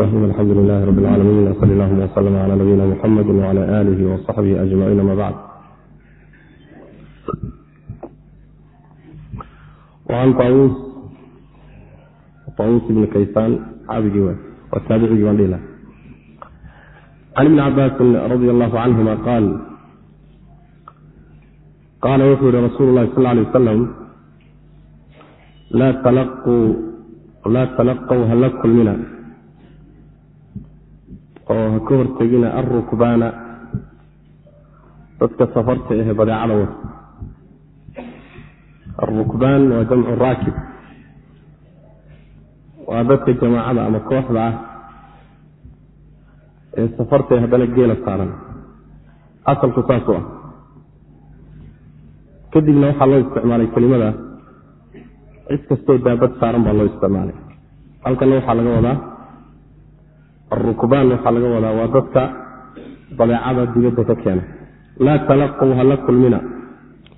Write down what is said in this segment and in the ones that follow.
alxamdu lilahi rabi lcaalamiin wsali llahuma wslm cala nabiyina muxamedi wcala aalihi wasaxbihi ajmaciin ama bacd an taus ibni kaysaan abigii waa taabicigii baan dhihila can ibni cabaasin radi allahu canhuma qaal qaala wuxuu yihi rasuulu lahi sal lay wasalam laa talaqw ha la kulmina oo ha ka hortegina alrukbaana dadka safarta ahe badeecada wata alrukbaan waa jamcu raakib. Waa dadka jamaacada ama kooxda ah ee safarta ee haddana geela saaran. Asalku saasuu ah. Kadibna waxaa loo isticmaalay kelimada cid kastoo daabad saaran baa loo isticmaalay. Halkanna waxaa laga wadaa arukbaan waxaa laga wadaa waa dadka badeecada dibadda ka keena laa talaqow hala kulmina.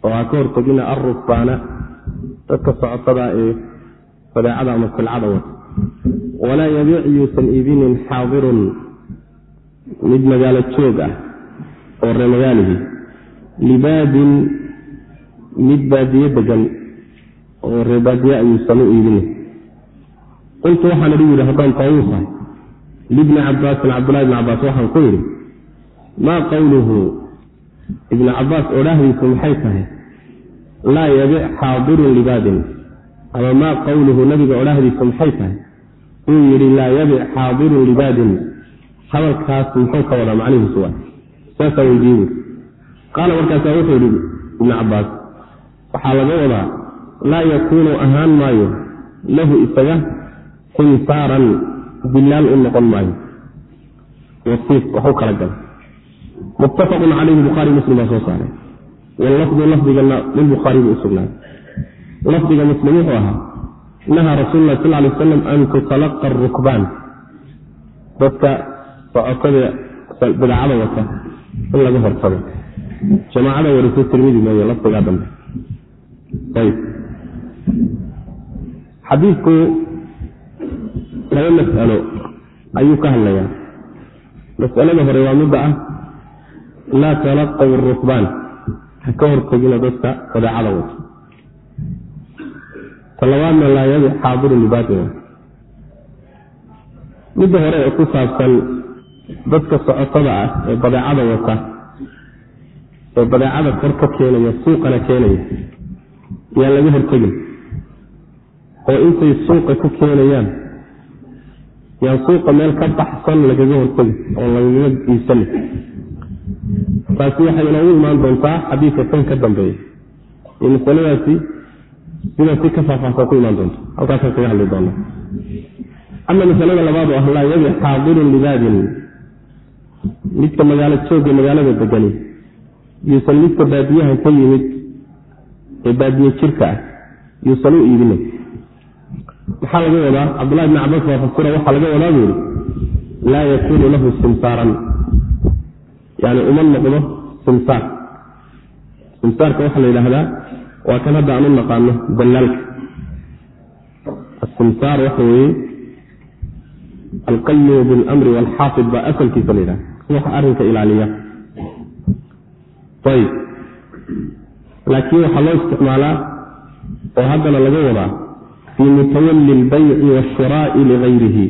Oo ha ka hortegina alrukbaana dadka socotada ee badeecada ama silcada wata walaa yabiic yuusan iibinin xaadirun mid magaalo joog ah oo ree magaalihii libaadin mid baadiye degan oo ree baadiye ayuusan u iibinin qultu waxaan idhi yidhi haddaan taawuusahay libni cabaasin cabdullahi ibni cabaas waxaan ku yidhi maa qowluhu ibnu cabaas odhaahdiisu maxay tahay laa yabic xaadirun libaadin ama maa qowluhu nabiga odhaahdiisu maxay tahay uu yidhi laa yabic xaadirun libaadin hadalkaas muxuu ka wadaa macnihiisu waa saasaa weydiiye qaala markaasaa wuxuu yidhi ibnu cabaas waxaa laga wadaa laa yakuunu ahaan maayo lahu isaga simsaaran bilaal u noqon maayo. Wasiif waxu kala gala muttafaqun calayhi bukhaari muslim baa soo saaray. Wallafdu lafdigana lilbukhaari buu usugnaaday lafdiga muslim wuxuu ahaa nahaa rasuulu lah sal lay aslam an tutalaqa arukbaan dadka socotada bidacada wata in laga hortago. Jamaacada warisay tirmidi mooye lafdigaa dambe laba mas'alo ayuu ka hadlayaa. Mas'alada hore waa midda ah. Laa talaqaw rukbaan ha ka hortegina dadka badeecada wata. Ta labaadna laa yabic xaadiru libaadin midda hore ee ku saabsan dadka socotada ah ee badeecada wata ee badeecada kor ka keenaya suuqana keenaya yaan laga hortegin oo intay suuqa ku keenayaan yaan suuqa meel ka baxsan lagaga hortegi oo lagaga iibsana taasi waxay inoogu imaan doontaa xadiidka kan ka dambeeya. Iyo masaladaasi sida si ka faahfaahsan ku imaan doonto. Halkaasaan kaga hadli doona ama masalada labaad oo ah laa yabi xaadirun libaadin. Midka magaalo jooga magaalada degani yuusan midka baadiyaha ka yimid ee baadiye jirka ah yuusan u iibinay maxaa laga wadaa cabdullahi bni cabaas baa fasira waxaa laga wadaa buu yihi laa yakuunu lahu simsaaran. Yani uma noqdo simsaar. Simsaarka waxaa la yidhaahdaa waa kan hadda aan naqaano dallaalka. Asimsaar waxa weeye alqayimu biاlamri waalxaafid baa asalkiisa la yidhahda wax arrinka ilaaliya. Ayb laakiin waxaa loo isticmaalaa oo haddana laga wadaa fii mutawali lbayci waashiraa'i ligayrihi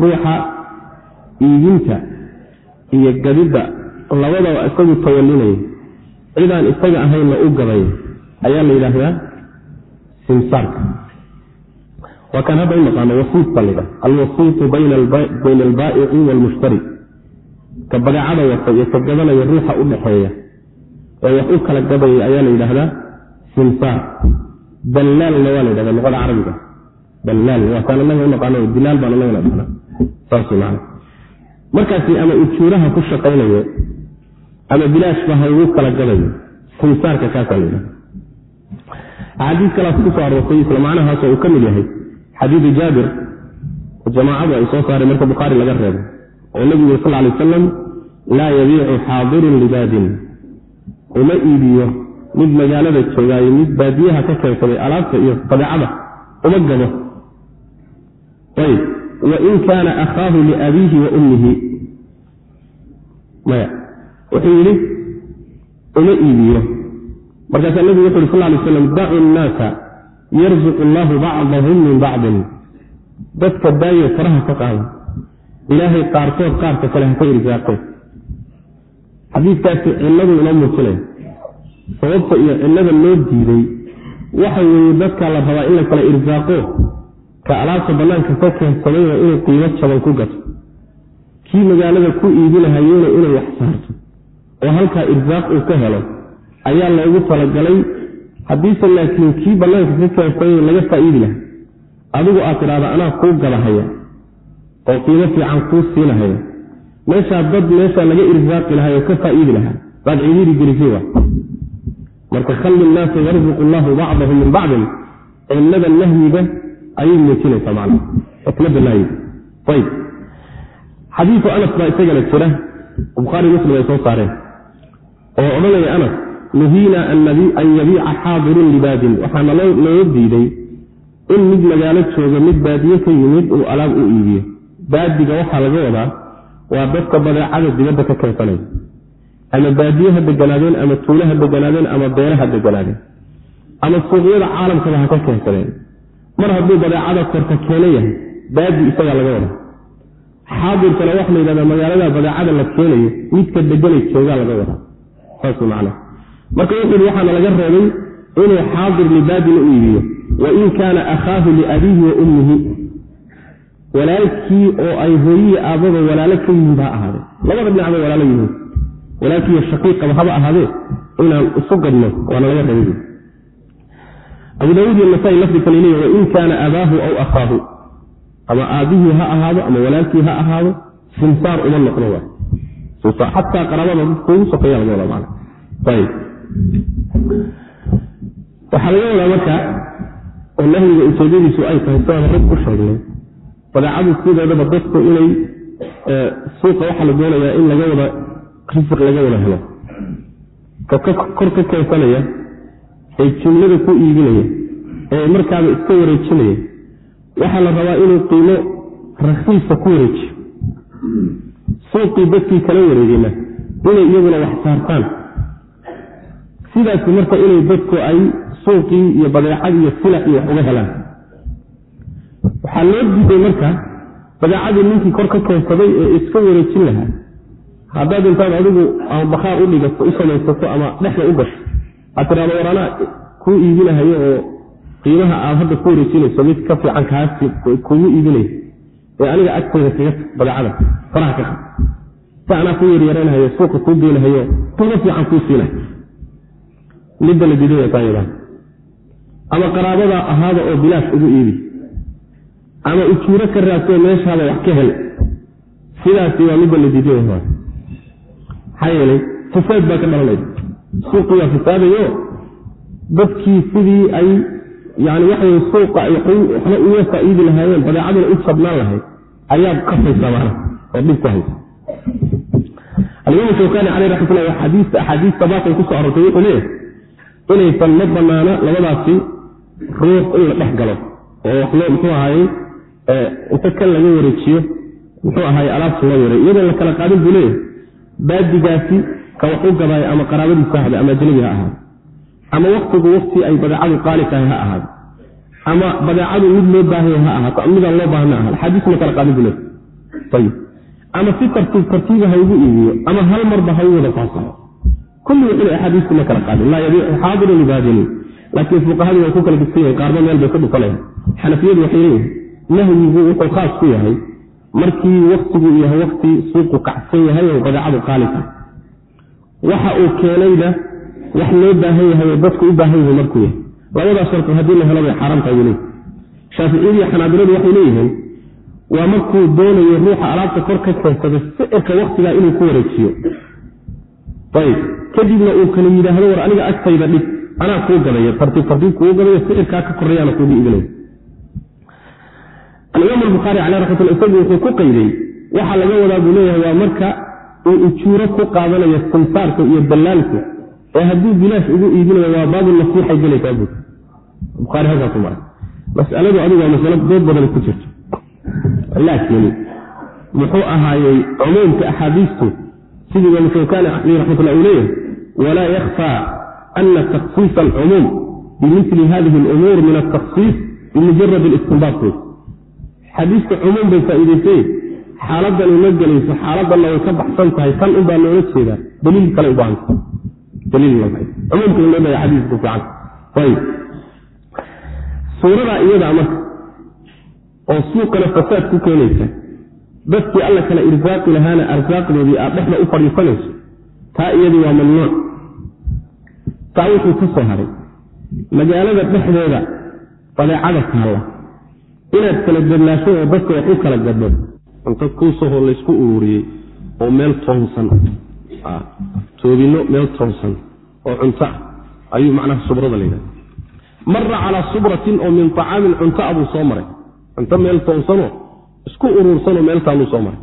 ruuxa iibinta iyo gadidda labadaba isagu tawalinaya cidaan isaga ahaynna u gaday ayaa la yidhaahdaa simsaarka waa kaan hadda u naqaano wasiit baa layidhaha alwasiitu bayna albaa'ici waalmushtari ka badeecada wata iyo ka gadanaya ruuxa u dhaxeeya ee wax u kala gadaya ayaa la yidhaahdaa simsaar dallaalna waa la yidhahda luqada carabiga dallaal waa kaan anaga u dilaal baan anagana dhahna saas man markaasi ama ujuuraha ku shaqaynayo ama bilaashba ha ugu kala gadayo simsaarka kaasaa la yidhahda axaadiis kalaas ku soo aroortay isla macnahaasoo uu ka mid yahay xadiidu jaabir jamaacadu ay soo saaray marka bukhaari laga reebo oo nebigu sal lay wasalam laa yabiicu xaadirun libaadin. Uma iibiyo mid magaalada joogaayo mid baadiyaha ka keensaday alaabta iyo badeecada uma gado. Ayb wain kaana akhaahu liabiihi wa ummihi. Maya. Wuxuu yidhi uma iibiyo. Markaasaa nebigu wuxu uhi sal lay slam dacu nnaasa yarzuqu allahu bacdahum min bacdin. Dadka daayo faraha ka qaada ilaahay qaarkood qaarka kale ha ka irsaaqeen xadiidkaasi cilladu inoo muujinaya sababta iyo cillada loo diiday. Waxa weeye dadka la rabaa in la kala irsaaqo ka alaabta bannaanka ka keensaday waa inuu qiimo jaban ku gato. Kii magaalada ku iibinahayena inay wax saarto. Oo halkaa irsaaq uu ka helo ayaa loogu talagalay haddiise laakiin kii bannaanka ka keensaday laga faa'iidi laha adigu aad tidhaahda anaa kuu gadahaya oo qiimo fiican kuu siinahaya. Meeshaa dad meeshaa laga irsaaqi lahay oo ka faa'iidi lahaa. Baad cidiiri gelisay marka khalli nnaasa yarzuqu allahu bacdahum min bacdin cillada nahyiga ayay muujinaysaa macna xikmadda nahyiga ayb xadiidu anas baa isagana jira bukhaari muslim ay soo saareen oo odhanaya anas nuhiina an yabiica xaadirun libaadin. Waxaana loo diiday in mid magaalo jooga mid baadiye ka yimid uu alaab u iibiyo. Baadiga waxaa laga wadaa waa dadka badeecada dibadda ka keensanaya ama baadiye ha ama tuule ha ama beere ha ama suuqyada caalamkaba ha ka keensadeen. Mar hadduu badeecada korka keena yahay baadi isagaa laga wadaa. Xaadirkana waxa la yidhahdaa magaalada badeecada la keenayo midka deganay joogaa laga wadaa. Saas macna marka wuxuu yidhi waxaana laga reebay inuu xaadir libaadina u iibiyo. Wain kaana akhaahu liabiihi wa ummihi. Walaalkii oo ay hooyiyi aababa walaalo ka yihiin ba ahaadee labada dhinacba walaalo yihiin walaalkiiyo shaqiiqaba haba ahaadee inaan isu gadno waana laga reebay abu daawuud iyo nasaa-i lafdi kale leeya wain kaana abaahu aw akhaahu. Ama aabihii ha ahaado ama walaalkii ha ahaado simsaar uma noqno wa xataa qaraabada dadka ugu sokeeya laga wadaa mana ayb waxaa laga wadaa marka oo nahyiga ujeedadiisu ay tahay sidaan rag ku sheegnay badeecadu sideedaba dadku inay suuqa waxaa la doonayaa in laga wada risiq laga wada helo. Ka kor ka keensanaya ee jumlada ku iibinaya ee markaaba iska wareejinaya waxaa la rabaa inuu qiimo rakiisa ku wareejiyo. Suuqii dadkii kala wareegayna inay iyaguna wax saartaan. Sidaasi marka inay dadku ay suuqii iyo badeecadii iyo silaxii wax uga helaan. Waxaa loo diiday marka badeecadii ninkii kor ka keensaday ee iska wareejin lahaa haddaad intaad adigu ama bakhaar u dhigato u samaysato ama dhexda u gasho aad tidhahdo war anaa kuu iibinahayo oo qiimaha aad hadda ku wareejinayso mid ka fiican kaasi kugu iibinaysa ee aniga agtayda kaga badeecada faraha ka qab si anaa ku yaryaranahayo suuqa kuu geynahayo qiimo fiican kuu siinayo midda la diidaysaa ama qaraabada ahaada oo bilaash ugu iibi. Ama ujuuro ka raasoo meeshaada wax ka hel. Sidaasi waa midda la diiday maxaa yeelay fasaad baa ka dhalanaysa suuqii waa fasaadayo dadkii sidii ay yani waxay suuqa ay waxna uga faa'iidi lahaayeen badeecaduna u jabnaan lahayd ayaad qasaysa maana oo dhib ku haysa alimaam shawkani caleyh raxmatullah axaadiista axaadiista baaqay ku soo arortay wuxuu leeyahay inaysan ma banaana labadaasi ruux in la dhex galo oo wax muxuu ahaayey inta kan laga wareejiyo muxuu ahaay alaabta loo yaray iyadoon la kala qaadin buu leeyahay baadigaasi ka wax u gadaayo ama qaraabadiisa ahda ama ajnabi ha ahaado. Ama waktigu wakti ay badeecadu qaali tahay ha ahaado. Ama badeecadu mid loo baahanya ha ahaato midaan loo baahna ahaado. Xadiisma kala qaadin buu leeyahay ayib ama si tartiib tartiiba ha ugu iibiyo ama hal marba ha u wada faasaxo kulli wuxuu axaadiistu ma kala qaadin. Laa yabiicu xaadiru libaadini laakiin fuqahadii way ku kala digsan yahin qaarba meel bay ka dhufanayaan xanafiyadu waxay leeyihiin nahyigu wuxuu khaas ku yahay markii waktigu yahay wakti suuqu kacsan yahay oo badeecadu qaali tahay waxa uu keenayna wax loo baahan yahay oo dadku u baahan yahay markuu yahay. Labadaas sharti haddii la helo bay xaaraam tahay buu leeyihi shaaficiyadii xanaabiladu waxay leeyihiin waa markuu doonayo ruuxa alaabta kor ka keensada sicirka waktigaa inuu ku wareejiyo. Ayb kadibna uu kala yidhaahdo war aniga agtayda dhig anaa kuu gadaya tartiib tartiib kuu gadayo sicirkaa ka koreyaana kuugu iibinaya alimaam albukhaari caleh raxmatullah isagu wuxuu ku qayday waxaa laga wadaa buu leeyahay waa marka uu ujuuro ku qaadanayo simsaarka iyo dallaalku ee hadduu bilaash ugu iibinayo waa baabu nasiixay gelaysaa buu bukhaari halkaasu maray masaladu adigu waa masalo dood badan ku jirto. Laakiin muxuu ahaayey cumuumka axaadiistu sidii imaam shawkani aleyh raxmatullah uu leeyahay walaa yakhfaa ana takhsiisa alcumuum bimili hadihi alumuur min altakhsiis bimujarad istinbaat xadiiska cumuum bay faa'iidaysay. Xaaladani ma gelayso xaaladdanna way ka baxsan tahay tan unbaa loola jeedaa. Daliil kale ubaahanta daliilcumuumka loo daya xadiisku fiican. Ayb suuradaa iyadaa marka oo suuqana fasaad ku keenaysa dadkii alla kala irsaaqi lahaana arsaaqdoodii aad dhexda u fadhiisanayso taa iyadii waa mamnuuc. Taa wuxuu ka soo haray. Magaalada dhexdeeda badeecada taalla inaad kala gadlaasho oo dadka wax u kala gadho cunto kuusahoo laysku ururiyey oo meel toonsan. Toobinno meel toonsan oo cunto ah. Ayuu macnaha subrada la yidhahda mara calaa subratin oo min acaamin cunto a buu soo maray. Cunto meel toonsanoo isku uruursanoo meel taalluu soo maray.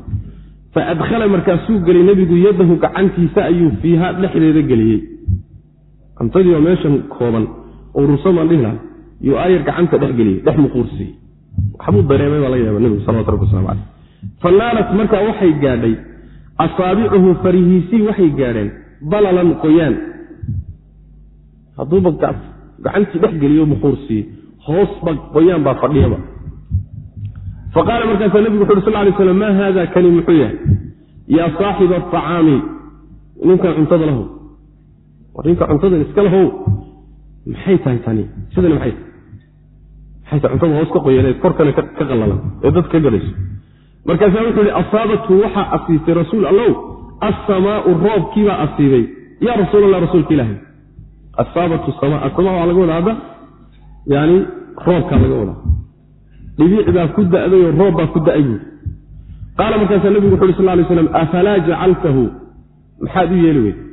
Fa adkhala markaasuu gelay nebigu yadahu gacantiisa ayuu fiiha dhexdeeda geliyey. Cuntadii oo meeshan kooban urursan baan dhihi laha yuu aayar gacanta dhex geliyey dhex muquursiyey waxbuu dareemay baa laga yaaba nebigu salawatu rabbi waslamu caleyh fa naalat markaa waxay gaadhay asaabicuhu farihiisii waxay gaadheen balalan qoyaan. Hadduuba gacantii dhex geliyo muquursiiyey hoosba qoyaan baa fadhiyaba. Fa qaala markaasaa nebigu wuxu uri sal lay slam maa haada kani? Muxuu yahay yaa saaxiba acaami ninkan cuntada lahow war ninka cuntadan iska lahow? Maxay tahay tani? Sidani maxay tahay cuntada hoos ka qoyan ee korkana ka qallalan ee dad ka gadayso markaasaa wuxuu yihi asaabathu waxaa asiibtay rasuul allow assamaau roobkiibaa asiibay. Yaa rasuul allah rasuulka ilaahay. Asaabathu sama asama waa laga wadaa hadda? Yani roobkaa laga wadaa dhibiic baa ku da'dayoo roob baa ku da'ay buuri qaala markaasaa nebigu wuxu uhi sal lay slam afalaa jacaltahu? Maxaad u yeeli weyday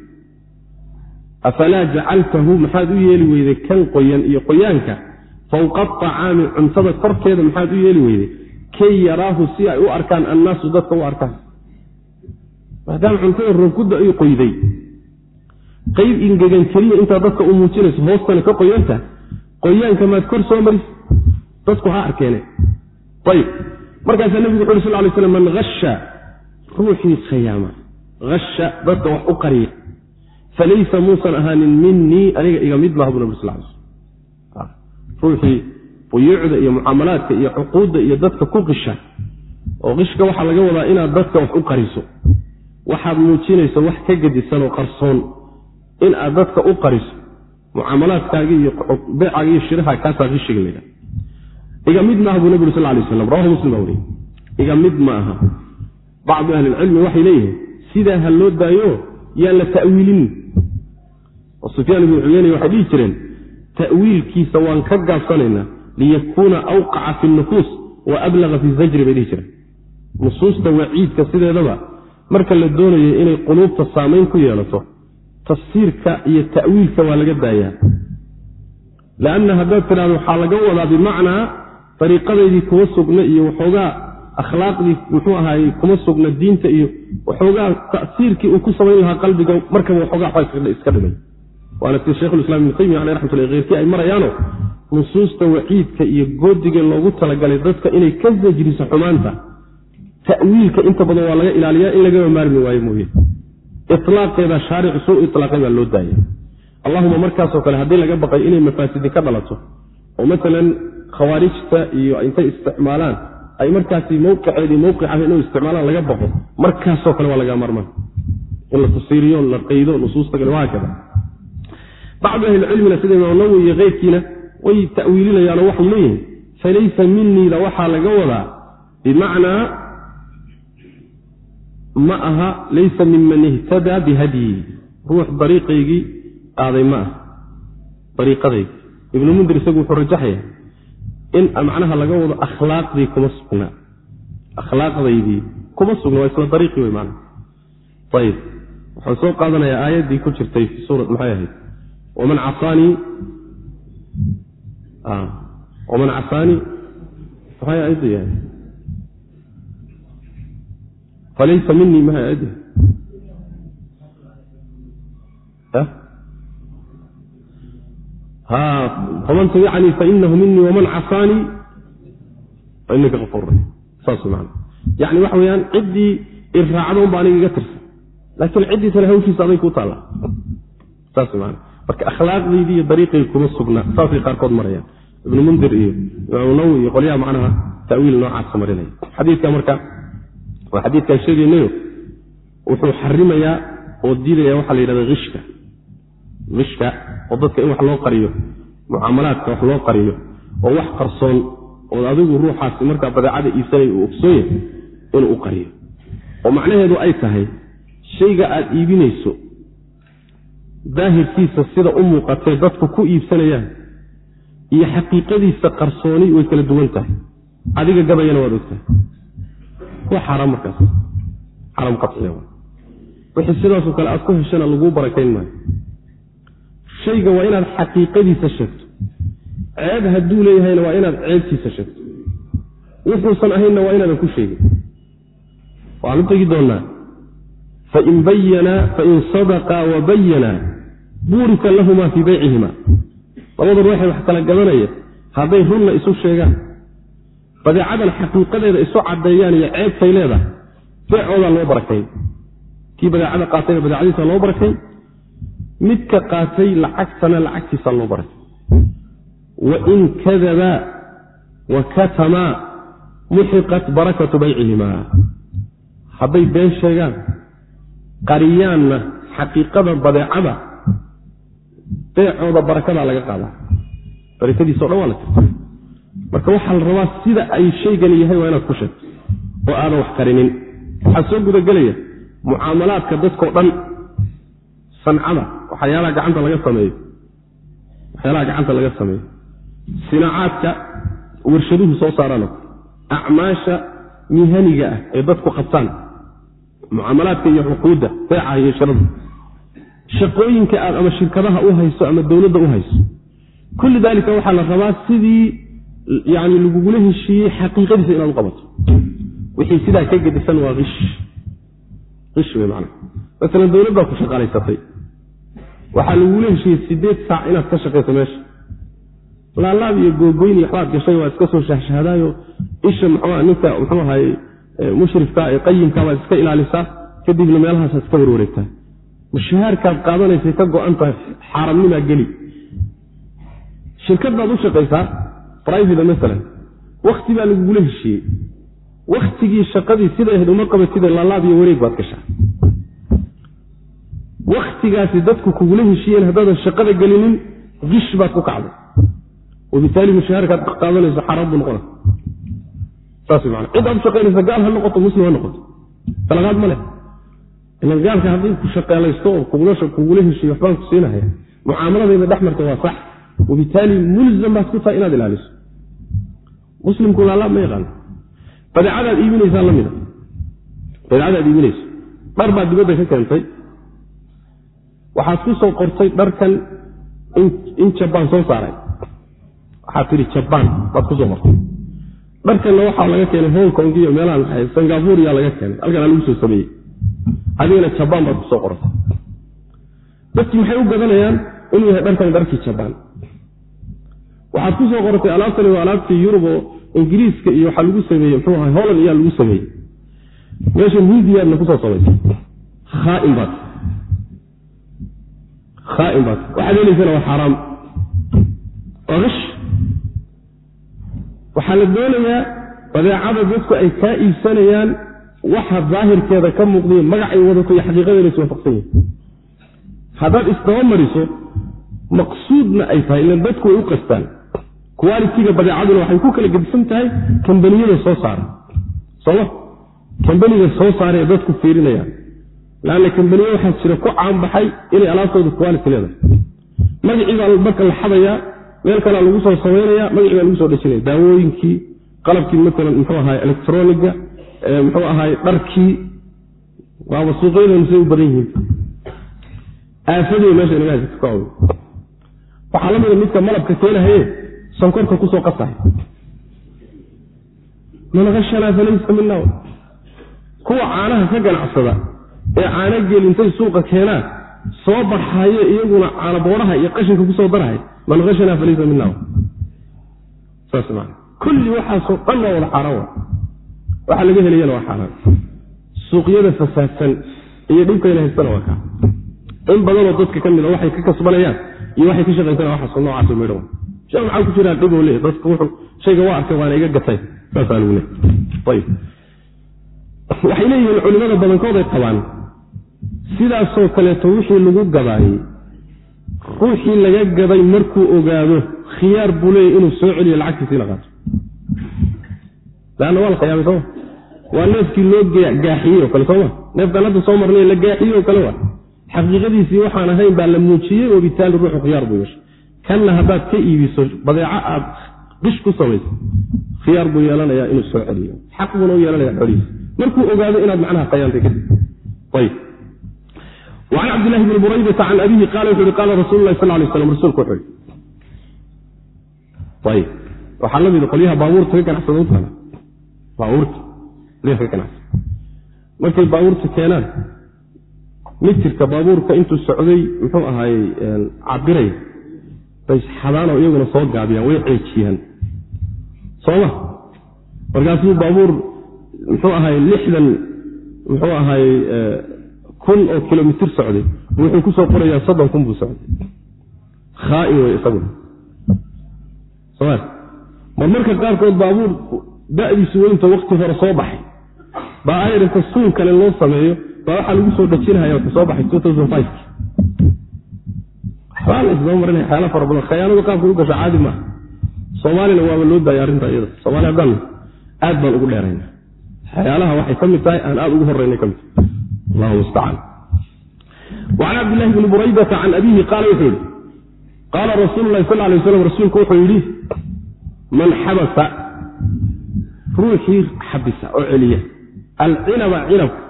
afalaa jacaltahu? Maxaad u yeeli weyday kan qoyan iyo qoyaanka fawqa acaami cuntada korkeeda maxaad u yeeli weyday kay yaraahu si ay u arkaan annaasu dadka u arkaan. Maadaama cuntada roobkudda ay qoyday. Qayb ingegan keliya intaa dadka u muujinayso hoostana ka qoyanta qoyaanka maad kor soo maris dadku ha arkeene. Ayb markaasaa nebigu wuxu uri sal lay slam man hasha ruuxii khayaama hasha dadka wax u qariya falaysa muusan ahaanin minii aniga iga mid maaha bu nabg sal ruuxii buyuucda iyo mucaamalaadka iyo cuquudda iyo dadka ku qisha oo qishka waxaa laga wadaa inaad dadka wax u qariso. Waxaad muujinayso wax ka gedisanoo qarsoon in aad dadka u qariso mucaamalaadkaagi iyo beecaaga iyo shiraha kaasaa qishiga laydhaha iga mid maaha buu nebi uri sal lay slam rawahu muslim baa wariye. Iga mid ma bacdu ahlilcilmi waxay leeyihiin sidaa ha loo daayo yaan la ta'wiilin. Oo sufyaan ibnu cuyeyne waxay dhihi jireen ta'wiilkiisa waan ka gaabsanaynaa liyakuuna awqaca fi nufuus wa ablaga fi zajri bay dhihi jireen. Nusuusta waciidka sideedaba marka la doonayo inay quluubta saamayn ku yeelato tafsiirka iyo ta'wiilka waa laga daayaa. Lanna haddaad tidhahdo waxaa laga wadaa bimacnaa dariiqadaydii kuma sugna iyo waxoogaa akhlaaqdii muxuu ahaayey kuma sugna diinta iyo waxoogaa ta'siirkii uu ku samayn lahaa qalbiga markaba waxoogaa iska dhigay waana si shekhulislam ibnu taymiya caleh raxmatullahi keyrkii ay marayaano nusuusta waciidka iyo goodiga loogu talagalay dadka inay ka sajriso xumaanta. Ta'wiilka inta badan waa laga ilaaliyaa in lagama maarmi waayo mooye. Ilaaqeeda shaaricu suu ilaaqay baa loo daaya allahuma markaasoo kale haddii laga baqay inay mafaasidi ka dhalato oo maalan khawaarijta iyo intay isticmaalaan ay markaasi mawqiceedii mawqicaha inuu isticmaalaan laga baqo markaasoo kale waa laga maarmaan. In la tafsiiriyo la qaydo nusuusta kale waa kada bacdu ahlicilmina sida imaam nawowi iyo keyrkiina way ta'wiilinayaanoo waxay leeyihiin falaysa miniida waxaa laga wadaa bimacnaa ma aha laysa miman ihtadaa bihadyi. Ruux dariiqaygii aaday ma ah dariiqadaydi ibnu mundir isagu wuxuu rajaxaya in macnaha laga wado akhlaaqdii kuma sugna. Akhlaaqdaydii kuma sugna waa isla dariiqii wey maana ayib waxaan soo qaadanayaa aayaddii ku jirtay fi suura maxay ahayd waman casaanii waman casaanii maxay aayaddu yahay falaysa minii maha aayaddi faman tabicanii fainahu minii waman casaanii fainaka afuur raxiim saas man yani waxa weyaan ciddii iraacda unba aniga iga tirsan laakiin ciddiisana hawshiisa aday kuu taalla saas man marka akhlaaqdaydii iyo dariiqayga kuma sugna. Saasay qaarkood marayaan. Ibnu mundir iyo imaamu nawowi iyo qolyaha macnaha tawiil noocaasa marinaya xadiidka marka waa xadiidkaan sheegaynayo wuxuu xarimayaa oo diidaya waxaa la yidhahda ishka ishka oo dadka in wax loo qariyo mucaamalaadka wax loo qariyo oo wax qarsoon oo adigu ruuxaasi markaa badeecada iibsanay uu ogsoon yahay inuu u qariyo. Oo macnaheedu ay tahay shayga aad iibinayso daahirkiisa sida u muuqatee dadku ku iibsanayaan iyo xaqiiqadiisa qarsooni way kala duwan tahay. Adiga gabayana waad ogtahay. Waa xaaraam markaas. Xaaraam qaciya wixii sidaasoo kale aad ku heshana laguu barakayn maayo. Shayga waa inaad xaqiiqadiisa sheegto. Ceeb hadduu leeyahayna waa inaad ceebtiisa sheegto. Wuxuusan ahaynna waa inaadan ku sheegin. Waanu tegi doonnaa fain bayana fain sadaqaa wa bayana buurika lahumaa fii baycihima labada ruuxay wax kala gadanaya hadday runna isu sheegaan badeecadan xaqiiqadeeda isu caddeeyaan iyo ceebtay leedahay beecoodaa loo barakayn kii badeecada qaatayna badeecadiisa loo barakayn midka qaatay lacagtana lacagtiisa loo barakay. Wain kadabaa wa katamaa muxiqat barakatu baycihimaa. Hadday been sheegaan qariyaanna xaqiiqada badeecada beecooda barakadaa laga qaadaa. Barakadiisa o dhan waa la tirta marka waxaa la rabaa sida ay shaygani yahay waa inaad ku sheegto. Oo aadan wax qarinin waxaa soo gudagelaya mucaamalaadka dadkao dhan sancada waxyaalaha gacanta laga sameeyo. Waxyaalaha gacanta laga sameeyo. Sinaacaadka warshaduhu soo saarano acmaasha mihaniga ah ee dadku qabtaan. Mucaamalaadka iyo xuquudda beecaha iyo shirada shaqooyinka aad ama shirkadaha u hayso ama dowladda u hayso. Kulli daalika waxaa la rabaa sidii yani lagugula heshiiyey xaqiiqadiisa inaad u qabato. Wixii sidaa ka gedisan waa ish ish wey macana masalan dowlad ku shaqaalaysatay. Waxaa lagula heshiiyey sideed saac inaad ka shaqayso meesha. Laalaab iyo googoyn iyo waxbaad gashay waa iska soo shahshahadaayo isha mxua ninka muxuu ahaye mushrifka ee qayimka baad iska ilaalisaa. Kadibna meelahaasaad iska warwareegtaa mushahaarkaad qaadanaysay ka go-an tahay xaaramnimaa geli. Shirkad baad u shaqaysaa brivada masalan wakti baa lagugula heshiiyey waktigii shaqadii siday ahayd uma qabatida laalaab iyo wareeg baad gashaa. Waktigaasi dadku kugula heshiiyeen haddaadan shaqada gelinin gish baad ku kacday. Wabitaali mushahaarkaad qaadanayso xaaraan buu noqona saas man cid aad u shaqaynaysa gaal ha noqoto muslim ha noqoto. Talaqaad ma leh ilan gaalka haddii ku shaqeelaysto oo kugula heshiiyo waxbaan ku siinahaya mucaamaladayda dhex marta waa sax. Wabitaali mulzam baad ku tahay inaad ilaaliso. Muslimku laalaab ma yaqaano badeecadaad iibinaysaa lamida badeecadaad iibinayso. Dhar baad dibadda ka keentay. Waxaad ku soo qortay dharkan in jabaan soo saaray. Waxaad tidhi jabaan baad ku soo qortay. Dharkanna waxaa laga keenay hong kong iyo meelahan singapuriya laga keenay halkanaa lagu soo sameeyey adigana jabaan baad ku soo qoratay dadkii maxay u gadanayaan inuu yahay dharkan dharkii jabaan? Waxaad ku soo qoratay alaabtani waa alaabtii yurub oo ingiriiska iyo waxaa lagu sameeyey muxuu ahay holland iyaa lagu sameeyey. Meeshan hindiyaadna ku soo samaysay. Khaain baad. Khaain baad. Waxaad helaysana waa xaaraam waa waxaa la doonayaa badeecada dadku ay kaa iibsanayaan waxa daahirkeeda ka muuqday magacay wadato iyo xaqiiqadeena is waafaqsan yihiin haddaad isdaba mariso maqsuudna ay tahay ilan dadku way u qastaan. Qualitiga badeecaduna waxay ku kala gedisan tahay kambaniyada soo saara. Sooma kambaniga soo saaree dadku fiirinayaan. Laanna kambaniye waxaa jira ku caanbaxay inay alaabtooda quality leedahay. Magacii baa marka la xadayaa meel kalea lagu soo samaynaya magacii baa lagu soo dhejinaya daawooyinkii qalabkii maalan muxuu ahaay electroniga muxuu ahaay dharkii waaba suuqyadeenu say u badan yihiin aafadey meesha inaga haysato ka oga waxaa la mida midka malabka keenahaye sonkorta ku soo qasahay man falaysa mina kuwa caanaha ka ganacsada ee caano geel intay suuqa keenaan soo baxaye iyaguna caanaboodaha iyo qashinka ku soo darahay man hashanaa falaysa maa kulli waxaasoo dhan waa wada xaaraan waxa laga helayana waa xaaraan suuqyada fasaadsan iyo dhibkayna haystana waa kaa in badanoo dadka ka mid a waxay ka kasbanayaan iyo waxay ka shaqaysana waxaas noocaas midho sha maxaa ku jiraa dhibou leeyahy dadku wuxuu shayga waa arkay waana iga gatay saasaa lagu leey ayib. Waxay leeyihiin culimada badankooday qabaan sidaasoo kaleeto wixii lagu gadaayey ruuxii laga gaday markuu ogaado khiyaar buu leeyahy inuu soo celiyo lacagtiisii la qaato laanna waa la khiyaamay sooma waa neefkii loo gaaxiyey o kale sooma neefkaan hadda soo marnay la gaaxiyey oo kale waa xaqiiqadiisii waxaan ahayn baa la muujiyey oo bitaali ruuxu khiyaar buu yeeshay. Kanna haddaad ka iibiso badeeco aad bish ku samayso khiyaar buu yeelanayaa inuu soo celiyo. Xaq buuna u yeelanayaa xolihiisa markuu ogaado inaad macnaha khiyaantay kadib an cabdlahi bn buraydata an abihi qaala wuxu hi qaala rasul lah sal lay slam rasuulku wuxu hi waxaa la ah qolyaha baabuurta ka ganacsada u baabuurta qolyaha ka ganacsada markay baabuurta keenaan mitirka baabuurka intuu socday muxuu ahaayey cabiraya bay xadaanoo iyaguna soo gaabiyaan way ceejiyaan. Sooma markaasuu baabuur muxuu ahaay lixdan muxuu ahaayey kun oo kilomitr socday. Wuxuu ku soo qorayaa soddon kun buu socday. Khaain wey isaguna soma mar marka qaarkood baabuur da'diisu weynta wakti hore soo baxay. Baa ayrinta suun kale loo sameeyo baa waxaa lagu soo dhajinahaya wuxuu soo baxay waxbaa la isdaba marinaya waxyaala fara badan. Khayaanadu qaabka u gasha caadi maaha. Soomaalina waaba loo daaya arrinta iyada. Somaali haddaan aad baan ugu dheerayna waxyaalaha waxay ka mid tahay aan aad ugu horreynay ka mid. Allahu mustacaan. Wacan cabdillahi bni buraydata can abihi qaala wuxuu yihi qaala rasuulu lahi sal lay waslam rasuulku wuxuu yidhi man xabasa ruuxii xabisa oo celiya. Alcinaba cinabka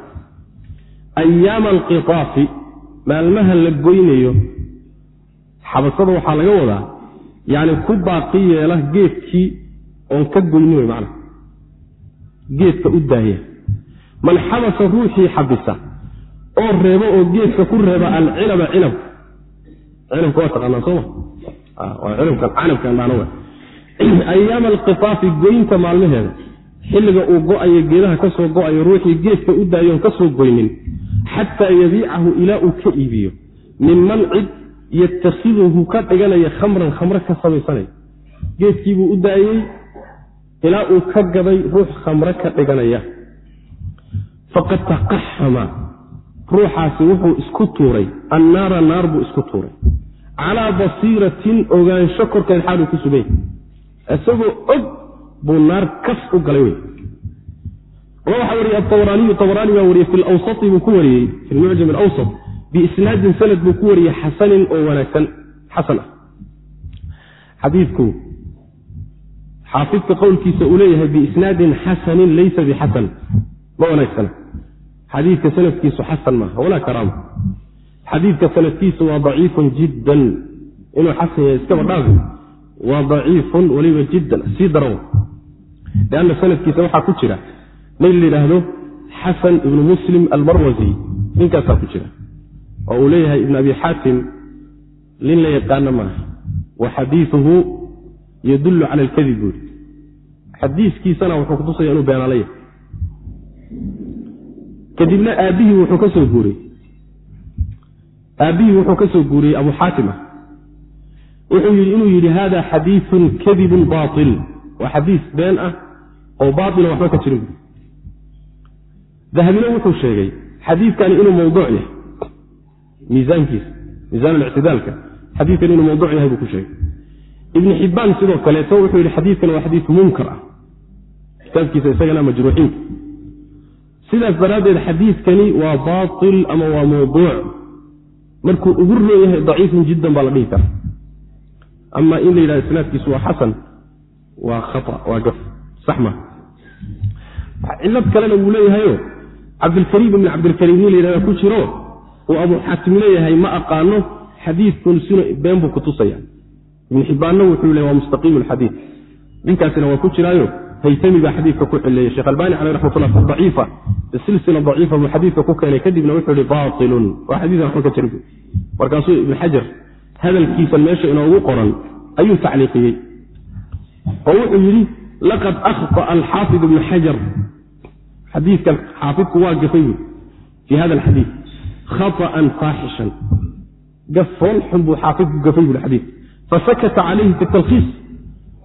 ayaama alqitaafi maalmaha la goynayo. Xabasada waxaa laga wadaa yani ku baaqi yeela geedkii oon ka goynin wey macana geedka u daaya. Man xabasa ruuxii xabisa oo reebo oo geedka ku reeba alcinaba cinabka cinabka waa taqaanaa sooma waa cinabkan canabkan dhaana ayaama alqitaafi goynta maalmaheeda xilliga uu go'ayo geedaha ka soo go'ayo ruuxii geedka u daayoon ka soo goynin xataa yabiicahu ilaa uu ka iibiyo. Minman cid yatakhiduhu ka dhiganaya khamran khamre ka samaysanaya geedkiibuu u daayey ilaa uu ka gaday ruux khamre ka dhiganaya. Faqad taqaxama ruuxaasi wuxuu isku tuuray. Annaara naar buu isku tuuray. Calaa basiiratin ogaansho korkeed xaaluu ku sugay. Isagoo og buu naar kas u galay wey waxaa wariyey atabaraaniyu tabaraani baa wariyey fi buu ku wariyey fi lmucjam alawsat biisnaadin sanad buu ku wariyey xasanin oo wanaagsan xasan ah. Xadiidku xaafidka qowlkiisa uu leeyahay biisnaadin xasanin laysa bixasan ma wanaagsana xadiidka sanadkiisu xasan maaha walaa karaama xadiidka sanadkiisu waa daciifun jiddan. Inuu xasan yahay iskaba dhaafi waa daciifun weliba jiddan sii daran lianna sanadkiisa waxaa ku jira nin la yidhaahdo xasan ibnu muslim almarwasi ninkaasaa ku jira oo uu leeyahay ibn abi xaatim nin la yaqaano maaha wa xadiiuhu yadullu cala alkadib buuri xadiiskiisana wuxuu kutusaya inuu beenaala yahay kadibna aabbihii wuxuu ka soo guuriyey aabbihii wuxuu ka soo guuriyey abu xaatim ah wuxuu yidhi inuu yidhi hada xadiiun kadibun baail waa xadiis been ah oo baaila waxba ka jirin. Dahabina wuxuu sheegay xadiidkani inuu mawduuc yahay. Miisaankiisa miisaan ictidaalka xadiidkani inuu mawduuc yahay buu ku sheegay. Ibni xibbaan sidoo kaleeto wuxuu yidhi xadiidkan waa xadiis munkar ah. Kitaabkiisa isagana majruuxiinka sidaas daraaddeed xadiidkani waa baatil ama waa mawduuc. Markuu ugu leeyahay daciifun jiddan baa la dhihi karaa. Ama in la yidhahdo isnaadkiisu waa xasan waa khaa waa gaf. Sax ma. Cillad kalena wuu leeyahayo cabdilkariim ibn cabdilkariim la yidhahda ku jiro uu abu xaatim leeyahay ma aqaano xadiidkun sina been buu kutusaya ibn xibbaanna wuxuu leey waa mustaqiim alxadiid ninkaasina waa ku jiraayo haytami baa xadiidka ku cileeyey sheekh albaani caleyh raxmatullah fi daciifa. Bisilsila daciifa buu xadiidka ku keenay. Kadibna wuxuu ihi baatilun. Waa xadiidan waxba ka jirin markaasuu ibn xajar hadalkiisan meesha inoogu qoran ayuu tacliiqiyey oo wuxuu yidhi laqad akhطأa alxaafid ibnu xajar xadiidkan xaafidku waa gafay buui fii hada alxadiid khaطa'an faaxishan gafoon xun buu xaafidku gafay buui xadiidka fasakata calayhi fi talkhiis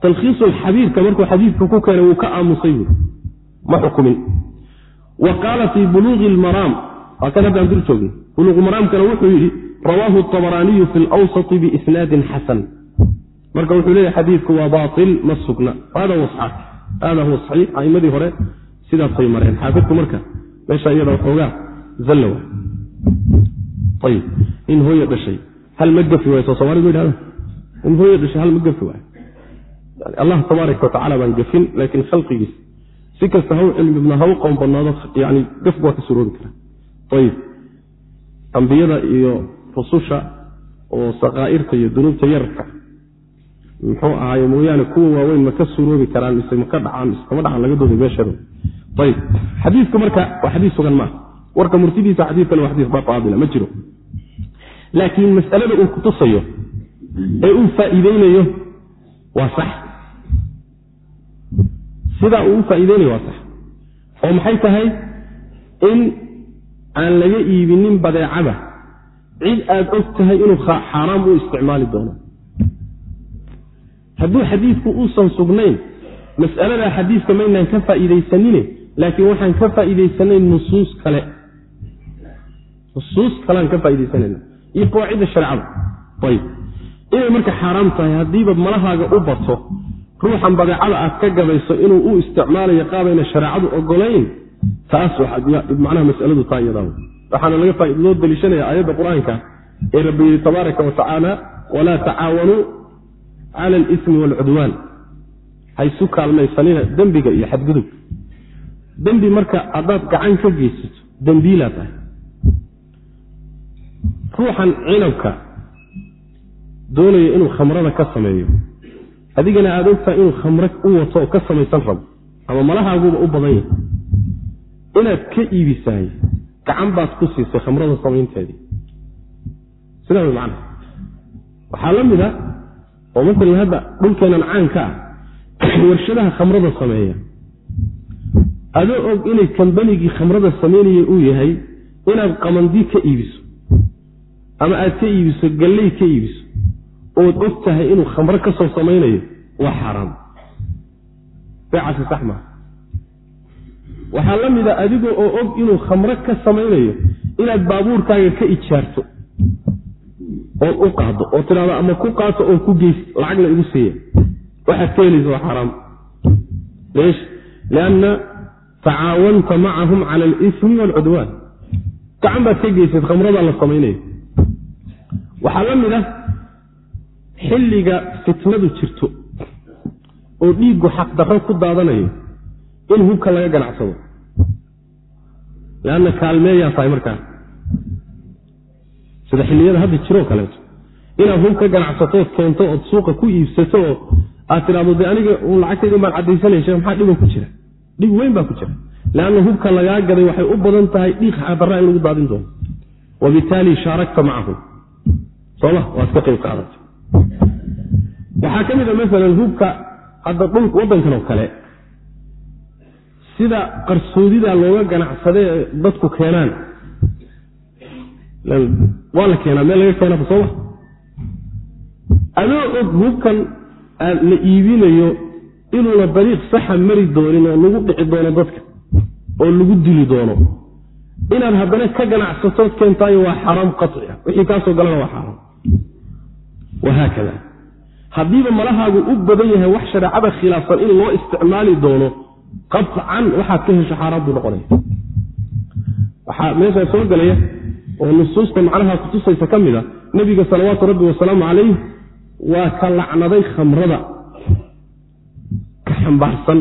talkhiisu alxabiirka markuu xadiidka ku keenay wuu ka aamusay buui ma xukumin wa qaala fii buluuqi lmaraam waa kan haddaan dul joogna buluuqu maraamkana wuxuu yidhi rawaahu طabaraaniyu fi lwsati biisnaadin xasan marka wuxuu leeyahy xadiidku waa baail ma sugna. Hada huwa saxiix. Aimadii hore sidaasay mareen. Xaafidku marka meesha iyada waxoogaa zalla wa ayib in hooye dhashay hal ma gafi waay soo soomalidu yidhahda in hooye dhashay hal ma gafi waay allah tabaaraka watacala baan gafin laakiin khalqigiis. Si kasta haw cilmibna haw qoon badnaado yani gafku waa ka suroobi karaa. Ayib ambiyada iyo rususha oo sakaa'irta iyo dunuubta yararka muxuu ahaaye mooyaane kuwa waaweyn ma ka suroobi karaan mise maka dhacaan mise kama dhacaan laga dooday meeshada ayib. Xadiidku marka waa xadiis sugan maaha warka murtidiisa xadiidkan waa xadiis baabila ma jiro. Laakiin masalada uu kutusayo ee uu faa'iideynayo waa sax. Sidaa uu u faa'iideynayo waa sax. Oo maxay tahay? In aan laga iibinin badeecada cid aad og tahay inuu xaaraam u isticmaali doono hadduu xadiidku uusan sugnayn mas'aladaa xadiiska maynaan ka faa'iidaysanine laakiin waxaan ka faa'iidaysanayn nusuus kale. Nusuus kaleaan ka faa'iidaysanayna iyo qawaacidda shareecada ayib. Inay marka xaaraam tahay haddiiba malahaaga u bato ruuxan badeecada aad ka gabayso inuu u isticmaalayo qaabayna shareecadu ogolayn taas macnaha masaladu taa iyadaa waxaana laga loo daliishanaya aayadda qur'aanka ee rabbi yidhi tabaaraka wa walaa tacaawanuu cala alismi waalcudwaan haysu kaalmaysanina dembiga iyo xadgudub dembi marka haddaad gacan ka geysato dembiilaa tahay ruuxan cinabka doonaya inuu khamrada ka sameeyo adigana aada ogtahay inuu khamre u wato oo ka samaysan rabo ama malahaaguba u badan yahay inaad ka iibisaay gacan baad ku siisay khamrada samaynteedii sidaa way macnaha waxaa la mid a oo masalan hadda dhulkeenan caanka ah warshadaha khamrada sameeya. Adoo og inay kambanigii khamrada samaynaya uu yahay inaad qamandi ka iibiso ama aad ka iibiso galley ka iibiso ood og tahay inuu khamro ka soo samaynayo waa xaaraam beecaasi sax maa waxaa la mida adiga oo og inuu khamro ka samaynayo inaad baabuurkaaga ka ijaarto ood u qaado oo tidhahdo ama ku qaato oo ku geys lacagna igu siiya waxaad ka helaysa waa xaaraam leesh lianna tacaawanta macahum cala alismi waalcudwaan gacan baad ka geysad khamradaa la samaynayo waxaa la mid ah xilliga fitnadu jirto oo dhiiggu xaqdarro ku daadanayo in hubka laga ganacsado. Leanna kaalmeeyaa tahay markaa sida xilliyada hadda jiroo kaleeto. Inaad hub ka ganacsatood keento ood suuqa ku iibsato oo aad tidhahdo dee aniga uun lacagtaydan baan caddaysanaya sheekh maxaa dhiban ku jira? Dhib weyn baa ku jira. Leanna hubka lagaa gaday waxay u badan tahay dhiig xaqdarra in lagu daadin doono. Wabitaali shaarakta macahum sooma waad ka qayb qaadata. Waxaa ka mid a masalan hubka hadda dhul waddankan oo kale. Sida qarsoodida looga ganacsade ee dadku keenaan waa la keenaa meel laga keenaa sooma adoo og hubkan la iibinayo inuuna dariiq saxa mari doonin oo lagu dhici doono dadka oo lagu dili doono. Inaad haddana ka ganacsatood keentaayo waa xaraam qaci ah. Wixii kaasoo galana waa xaaraam wahaakada haddiiba malahaagu u badan yahay wax shareecada khilaafsan in loo isticmaali doono qacan waxaad ka hesho xaaraan buu noqonaya. Waxaa meeshaa soo gelaya oo nusuusta macnaha kutusaysa ka mid a nebiga salawaatu rabbi wasalaamu calayh waa ka lacnaday khamrada. Ka xambaarsan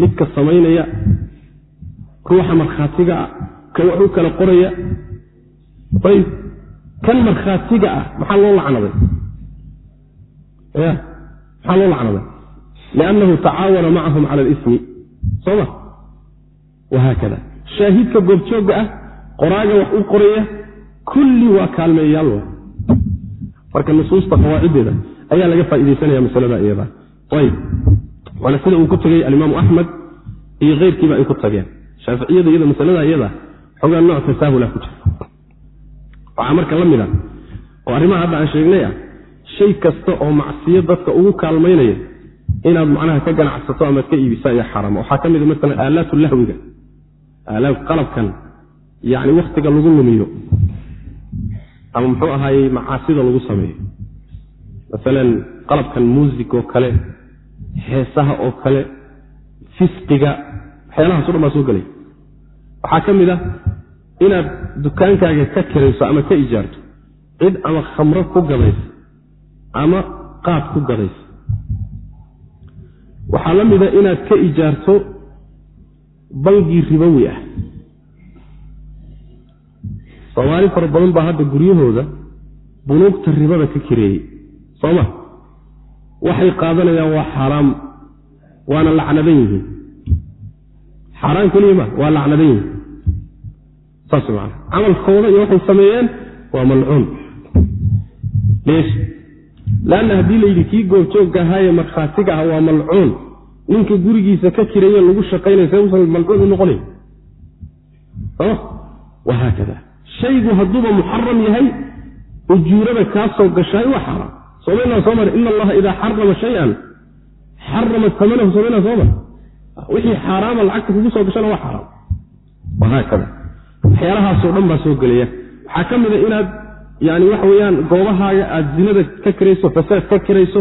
midka samaynaya ruuxa markhaatiga ah kan wax kala qoraya. Ayb kan markhaatiga ah maxaa loo lacnaday? Ya maxaa loo lacnaday? Liannahu tacaawana macahum cala alismi sooma wahaakada shaahidka goobjoogga ah qoraaga wax u qoraya kulli waa kaalmeeyaal wa. Marka nusuusta qawaaciddeeda ayaa laga faaidaysanaya masalada iyada. Ayb waana sida uu ku tegay alimaamu axmed iyo keyrkiiba ay ku tageen. Shaaficiyada iyada masalada iyada xogaa nooc tasaahula ku jira. Waxaa marka la mid a oo arrimaha hadda aan sheegnay ah shay kasta oo macsiyo dadka ugu kaalmaynaya inaad macnaha ka ganacsato amaad ka iibisa iyo xaaraam waxaa ka mid a maalan aalaatu lahwiga. Aalaad qalabkan yacni wakhtiga lagu lumiyo ama muxuu ahaayey macaasida lagu sameeyo? Maalan qalabkan muusig oo kale heesaha oo kale fisqiga waxyaalahaas o dhan baa soo gelay. Waxaa ka mid ah inaad dukaankaaga ka kirayso ama ka ijaarto cid ama khamro ku gadaysa ama qaad ku gadaysa waxaa la mida inaad ka ijaarto bangi ribowi ah soomaali fara badan baa hadda guryahooda bunuugta ribada ka kireeyey. Sooma. Waxay qaadanayaan waa xaaraam waana lacnadan yihiin. Xaaraan keliya ma waa lacnadan yihiin. Saas man camalkooda iyo waxay sameeyeen waa malcuun. Leanna haddii layidhi kii goobjoogga ahaaye markhaatiga ah waa malcuun. Ninka gurigiisa ka kiraye lagu shaqaynaya see usan malcuun u noqonay soma wahaakada shaygu hadduuba muxaram yahay ujuurada kaa soo gashaay waa xaaraam somaynaa soo mare ina allaha idaa xarama shayan xarama tamanahu somaynaa soo mare wixii xaaraama lacagta kugu soo gashana waa xaaraam wahaakada waxyaalahaasoo dhan baa soo gelaya. Waxaa ka mida inaad yani waxa weyaan goobahaaga aad zinada ka kirayso fasaad ka kirayso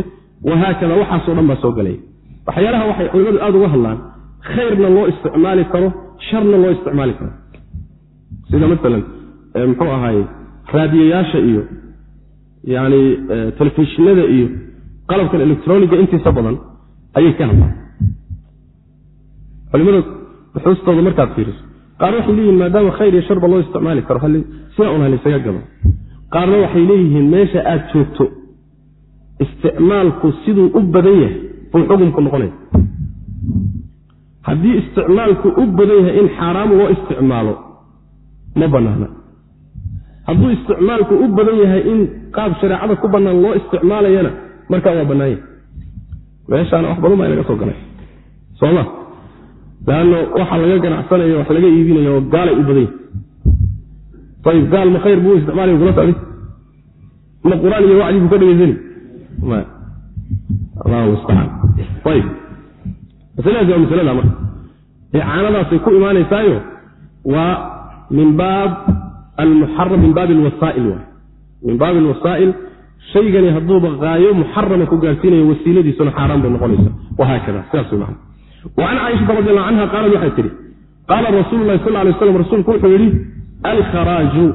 wahaakada waxaasoo dhan baa soo gelaya. Waxyaalaha waxay culimadu aada uga hadlaan. Khayrna loo isticmaali karo sharna loo isticmaali karo. Sida maalan muxuu ahaaye raadiyayaasha iyo yani telefishinada iyo qalabkan electroniga intiisa badan ayay ka hadlaan. Culimada xuustooda markaad fiiriso qaar waxay leeyihiin maadaama khayr iyo sharba loo isticmaali karo sida un halaysaga gado qaarna waxay leeyihiin meesha aad joogto isticmaalku siduu u badan yahay buu xukumku noqonaya haddii isticmaalku u badan yahay in xaaraam loo isticmaalo ma banaana hadduu isticmaalku u badan yahay in qaab shareecada ku bannaan loo isticmaalayana markaa waa bannaan yahay. Meeshaana wax badan baa inaga soo galay. Sooma leanno waxa laga ganacsanayo wax laga iibinayo oo gaalay u badan yahay. Ayib gaal ma khayr buu isticmaalaya kula socday? Ma qur'aan iyo wacdi buu ka dhegaysani ma. Allahu mustacaan ayib masaladaasi waa masalada marka. Icaanadaasay ku imaanaysaayo waa min baab almuxaram min baabi alwasaa'il waay min baabi alwasaa'il shaygani hadduuba haayo muxarama ku gaarsiinayo wasiiladiisuna xaaraan bay noqonaysa wahaakada sidaas way macana wacan caaishata radi allahu canha qaalad waxay tidhi qaala rasuulu sal lay slam rasuulku wuxuu yidhi alkharaaju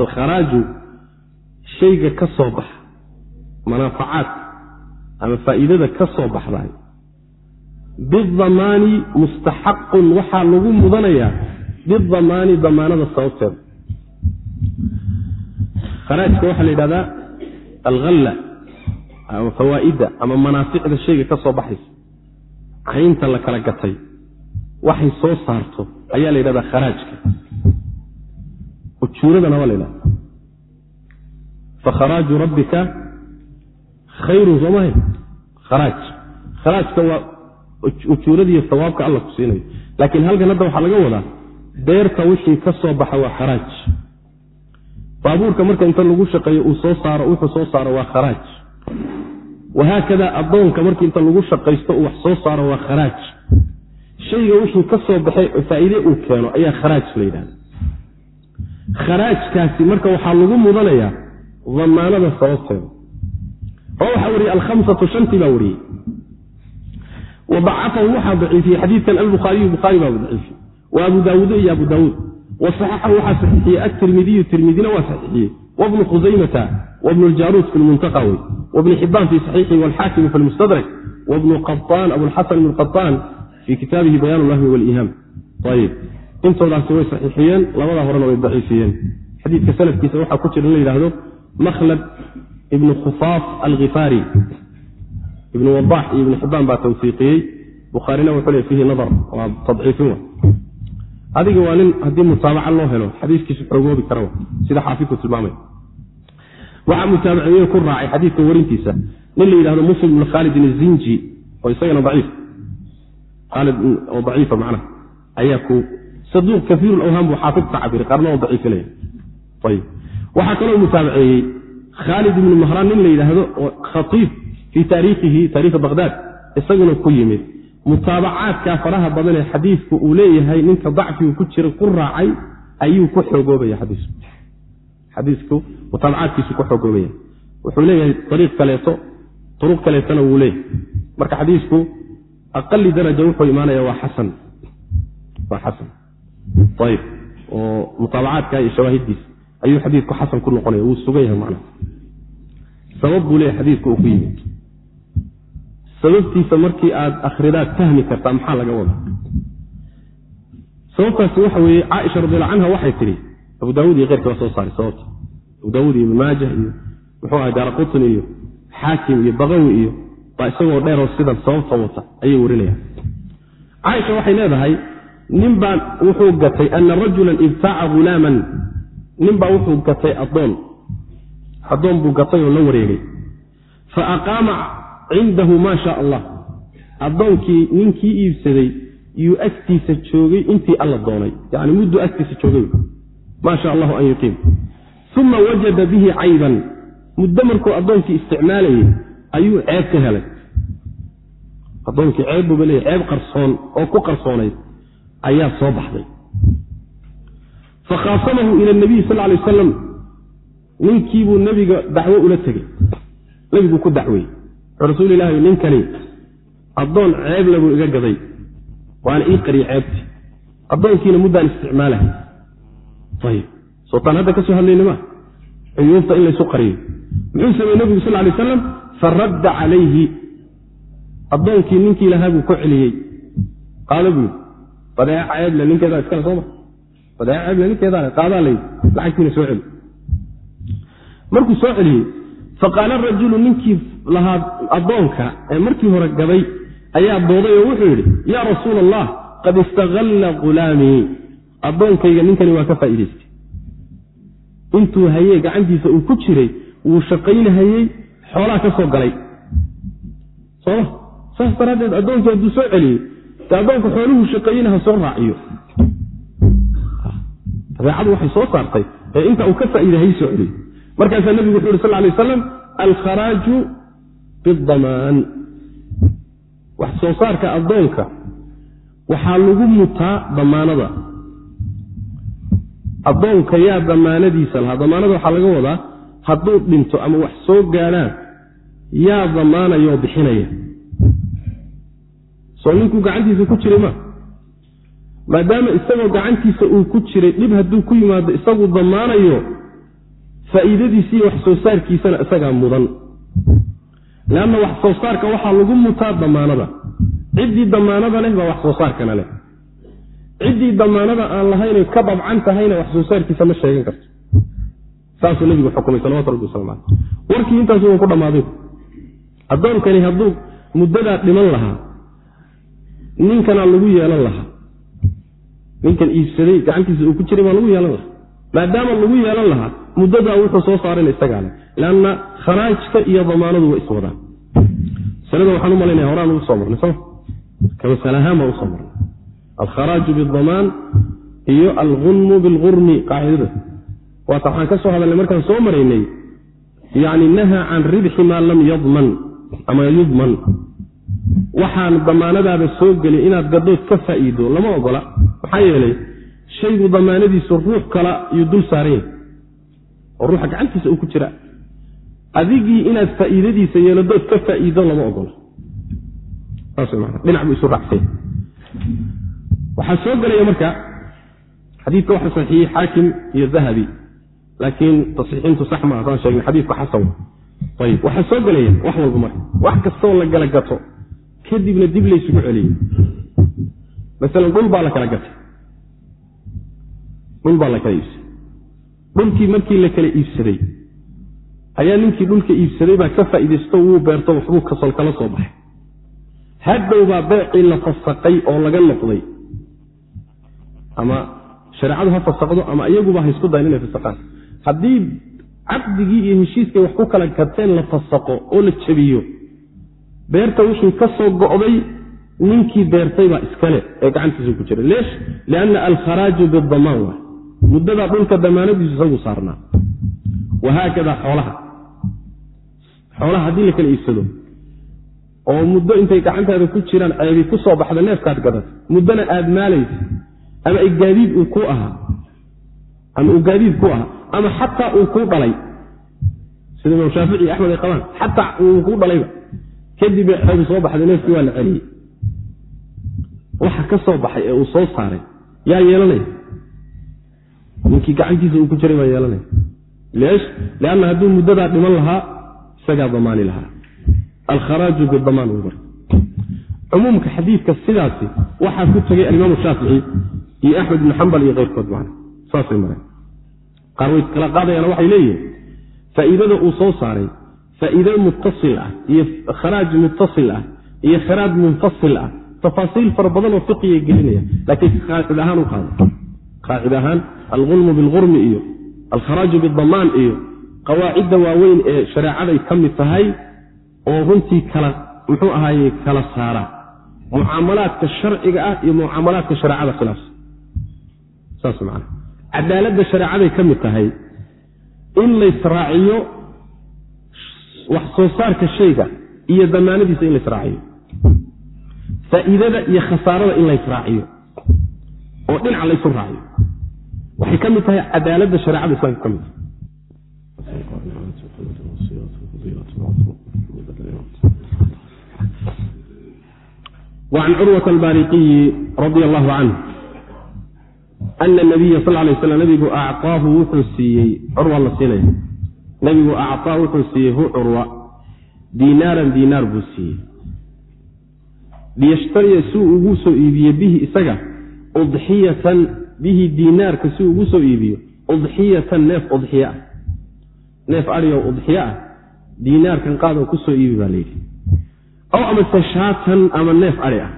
alkharaaju shayga ka soo baxa manaafacaad ama faa'iidada ka soo baxdaay bidamaani mustaxaqun waxaa lagu mudanayaa bidamaani damaanada sababteeda kharaajka waxaa la yidhahdaa alhalla ama fawaa'idda ama manaaficda shayga ka soo baxaysa caynta la kala gatay waxay soo saarto ayaa la yidhahdaa kharaajka ujuuradana waa la yidhahda fakharaaju rabbika khayrun soo mahay kharaaj kharaajka waa ujuuradiiyo sawaabka alla ku siinayo laakiin halkan hadda waxaa laga wadaa deerta wixii ka soo baxa waa kharaaj. Baabuurka marka inta lagu shaqeeyo uu soo saaro wuxuu soo saaro waa kharaaj. Wahaakada addoonka markii inta lagu shaqaysto uu wax soo saaro waa kharaaj. Shayga wixii ka soo baxay faa'iide uu keeno ayaa kharaaj la yidhahda kharaajkaasi marka waxaa lagu mudanayaa damaanada sababteeda oo waxaa wariyey alkhamsatu shantii baa wariyey wa waxaa daciifiyey xadiidkan albukhaariyu bukhaari baa daciifiyey wa abu daawuudo iyo abu daawuud wa saxaxahu waxaa saxiixiyey. Atirmidiyu tirmidina waa saxiixiyey. Wabnu khusaymata wabnu ljaruud fi lmuntaqa wey. Wabni xibaan fi saxiixi walxaakimu fi lmustadrak wabnu qaطaan abulxasan ibn qaطaan fii kitaabihi bayaan lahwi waliihaam ayib intoodaasi way saxiixiyeen labadaa horena way daciifiyeen. Xadiidka sanadkiisa waxaa ku jira in la yidhaahdo makhlad ibnu khufaaf alkhifaari ibnu wadax iyo ibnu xibaan baa tawfiiqiyey. Bukhaarina wuxuu le fiihi nadar waa tadciifin adiga waa nin haddii mutaabaca loo helo xadiiskiisu xoogoobi kara sida xaafidku tilmaamay. Waxaa mutaabaciye ku raacay xadiidka warintiisa nin la yidhahdo muslim ibn khaalidin azinji oo isagana daciif. Khaalid oo daciifa macnaha ayaa ku saduuq kaiiru lawhaam buu xaafid ka cabiri qaarna oo daciifinaya ayb waxaa kaloo mutaabaceeyey khaalid ibnu mahraan nin la yidhaahdo oo khatiib fii taariikhihi taarikhi baqhdaad isaguna ku yimid mutaabacaadka faraha badan ee xadiidku uu leeyahay ninka dacfigu ku jira ku raacay ayuu ku xoogoobaya xadiisku. Xadiisku mutaabacaadkiisu ku xoogoobaya. Wuxuu leeyahay ariiq kaleeto uruq kaleetona wuu leeyahay. Marka xadiisku aqali daraja wuxuu imaanaya waa xasan. Waa xasan. Ayib oo mutaabacaadka iyo shawaahiddiisa ayuu xadiidku xasan ku noqonaya wuu sugan yahay macnaha. Sabab buu leeyahay xadiidku uu ku yimid sababtiisa markii aad akhridaad fahmi kartaa maxaa laga wadaa? Sababtaasi waxa weeye caaisha radialla canha waxay tidhi abu daawud iyo keyrkii waa soo saaray sababta. Abu daawud iyo ibn maajah iyo muxuu ahay daara iyo xaakim iyo baqawi iyo baa isagoo dheeroo sidan sababta wata ayay warinayaan. Caaisha waxay leedahay nin baa wuxuu gatay ana rajulan ibtaaca hulaaman nin baa wuxuu gatay addoon. Addoon buu gatay oo la wareegay cindahu maa sha allah. Addoonkii ninkii iibsaday yuu agtiisa joogay intii alla doonay. Yani mudduu agtiisa joogay. Maa sha allahu an yuqiim. Uma wajada bihi cayban muddo markuu addoonkii isticmaalayay ayuu ceeb ka helay. Addoonkii ceeb buuba leeyahy ceeb qarsoon oo ku qarsoonayd ayaa soo baxday. Fakhaasamahu ila nabiy sal lay wasalam ninkiibuu nebiga dacwo ula tegey nebiguu ku dacweeyey rasuul ilaahi ninkani addoon ceeb labuu iga gaday waana ii qariye ceebti addoonkiina muddaan isticmaalahay. Ayib sootaan hadda ka soo hadlayna ma cuyuubta in laysu qariyo muxuu sameeye nebigu sal lay aslam faradda calayhi. Addoonkii ninkii lahaa buu ku celiyey. Qaalo buu badeeca ceeble ninkeedaa iskale sooma badeeca ceeble ninkeedaale qaadaa layidhi lacagtiina soo celi. Markuu soo celiyey faqaala rajulu ninkii lahaa addoonka ee markii hore gaday ayaa dooday oo wuxuu yidhi yaa rasuula allah qad istaqalla ghulaamii addoonkayga ninkani waa ka faa'iidaystay. Intuu hayee gacantiisa uu ku jiray wuu shaqaynahayey xoolaa ka soo galay. Sooma saas daraaddeed addoonkii hadduu soo celiyey de addoonka xooluhu shaqeeyena ha soo raaciyo. Dabeecadu waxay soo saartay ee inta uu ka faa'iida hay soo celiyo markaasaa nebigu wuxu yhi sal lay aslam alkharaaju bidamaan wax soo saarka addoonka waxaa lagu mutaa damaanada addoonka yaa damaanadiisa lahaa. Damaanada waxaa laga wadaa hadduu dhinto ama wax soo gaadhaan yaa damaanayoo bixinaya. Soo ninkuu gacantiisa ku jiray ma? Maadaama isagoo gacantiisa uu ku jiray dhib hadduu ku yimaado isagu damaanayo faa'iidadiisa iyo wax soo saarkiisana isagaa mudan leanna wax soo saarka waxaa lagu mutaa damaanada. Ciddii damaanada leh baa wax soo saarkana leh. Ciddii damaanada aan lahaynay ka dabcan tahayna wax soo saarkiisa ma sheegan karto. Saasuu nabigu xukumay salawatu rabbi wasalam caleyh warkii intaasu wan ku dhammaaday addoonkani hadduu muddadaa dhiman lahaa ninkanaa lagu yeelan lahaa. Ninkan iibsaday gacantiisa uu ku jiray baa lagu yeelan lahaa. Maadaama lagu yeelan lahaa muddadaa wuxuu soo saarayna isagaa kharaajka iyo damaanadu way iswadaan. Masalada waxaan u malaynaya horaan ugu soo marnay soma ka masale ahaan baan u soo marnay. Alkharaaju bidamaan iyo algunmu bilgurmi qaacidada. Waata waxaan ka soo hadalnay markaan soo maraynay yacni nahaa can ribxi maa lam yadman ama yudman. Waxaan damaanadaada soo gelin inaad gaddood ka faa'iido lama ogola. Maxaa yeelay shaygu damaanadiisu ruux kala yuu dul saaran yahay oo ruuxa gacantiisa uu ku jira adigii inaad faa'iidadiisa yeeladood ka faa'iido lama ogola. Waxaa soo gelaya marka xadiidka waxa saxiixiyey xaakim iyo dahabi laakiin tasixiintu sax maaha saan sheegnay xadiidku xasan ayib. Waxaa soo gelaya wax walba marka wax kastoo la gala gato kadibna dib laysugu celiyey. Masalan dhul baa la kala gatay. Dhul baa la kala iibsaday dhulkii markii la kala iibsaday ayaa ninkii dhulka iibsaday baa ka faa'iidaysto wuu beerto waxbuu kasol kala soo baxay. Hadhow baa beecii la fasaqay oo laga noqday. Ama shareecadu ha fasaqdo ama iyaguba ha isku dayan inay fasaqaan. Haddii caqdigii iyo heshiiskay wax ku kala gateen la fasaqo oo la jebiyo beerta wixii ka soo go'day ninkii beertay baa iskale ee gacantiisa ku jira leesh lianna alkharaaju bidamaan waay. Muddada dhulka damaanadiisu isagu saarnaa. Wahaakada xoolaha xoolaha haddii la kala iibsado oo muddo intay gacantaada ku jiraan ceebi ku soo baxda neefkaad gadata muddona aad maalaysa ama gaadiid uu ku ahaa ama uu gaadiid ku ahaa ama xataa uu kuu dhalay. Sida imaam shaafici axmed ay qabaan xataa uu kuu dhalayba kadib bay ceebi soo baxday neefkii waa la celiyey. Waxa ka soo baxay ee uu soo saaray yaa yeelanaya ninkii gacantiisa uu ku jiray baa yeelanaya lianna hadduu muddadaa dhiman lahaa isagaa damaani lahaa. Alkharaaju bidamaan uu maray cumuumka xadiidka sidaasi waxaa ku tegay alimaamu shaafici iyo axmed ibnu xambal iyo keyrkood macna. Saasay mareen. Qaar way kala qaadayaan waxay leeyihiin faa'iidada uu soo saaray faa'iide muttasil ah iyo kharaaj muttasil ah iyo kharaaj munfasil ah tafaasiil fara badan oo fiqiga gelinaya laakiin qaacid ahaan u qaada qaacid ahaan alulmu bilgurmi iyo alkharaaju bidamaan iyo qawaacidda waaweyn ee shareecaday ka mid tahay oo runtii kala muxuu ahaaye kala saara. Mucaamalaadka sharciga ah iyo mucaamalaadka shareecada khilaafsan saas man cadaaladda shareecaday ka mid tahay in laysraaciyo wax soo saarka shayga iyo damaanadiisa in laysraaciyo faa'iidada iyo khasaarada in laysraaciyo oo dhinaca laysu raaciyo. Waxay ka mid tahay cadaaladda shareecada islaamka ka mid tahay وعن curwة الbاriqiyi radي الlه عanه أna النabiya sal lay slam nabigu acطaahu wuxuu siiyey curwa la siinaya nabigu acطaa wuxuu siiyey hu curwa diinaaran diinaar buu siiyey liyashtariya si uu ugu soo iibiye bihi isaga udxiyatan bihi diinaarka si uu ugu soo iibiyo udxiyatan neef udxiye ah neef adhigo udxiye ah diinaarkan qaadoo ku soo iibi baa layidhi aw amase shaatan ama neef adhi ah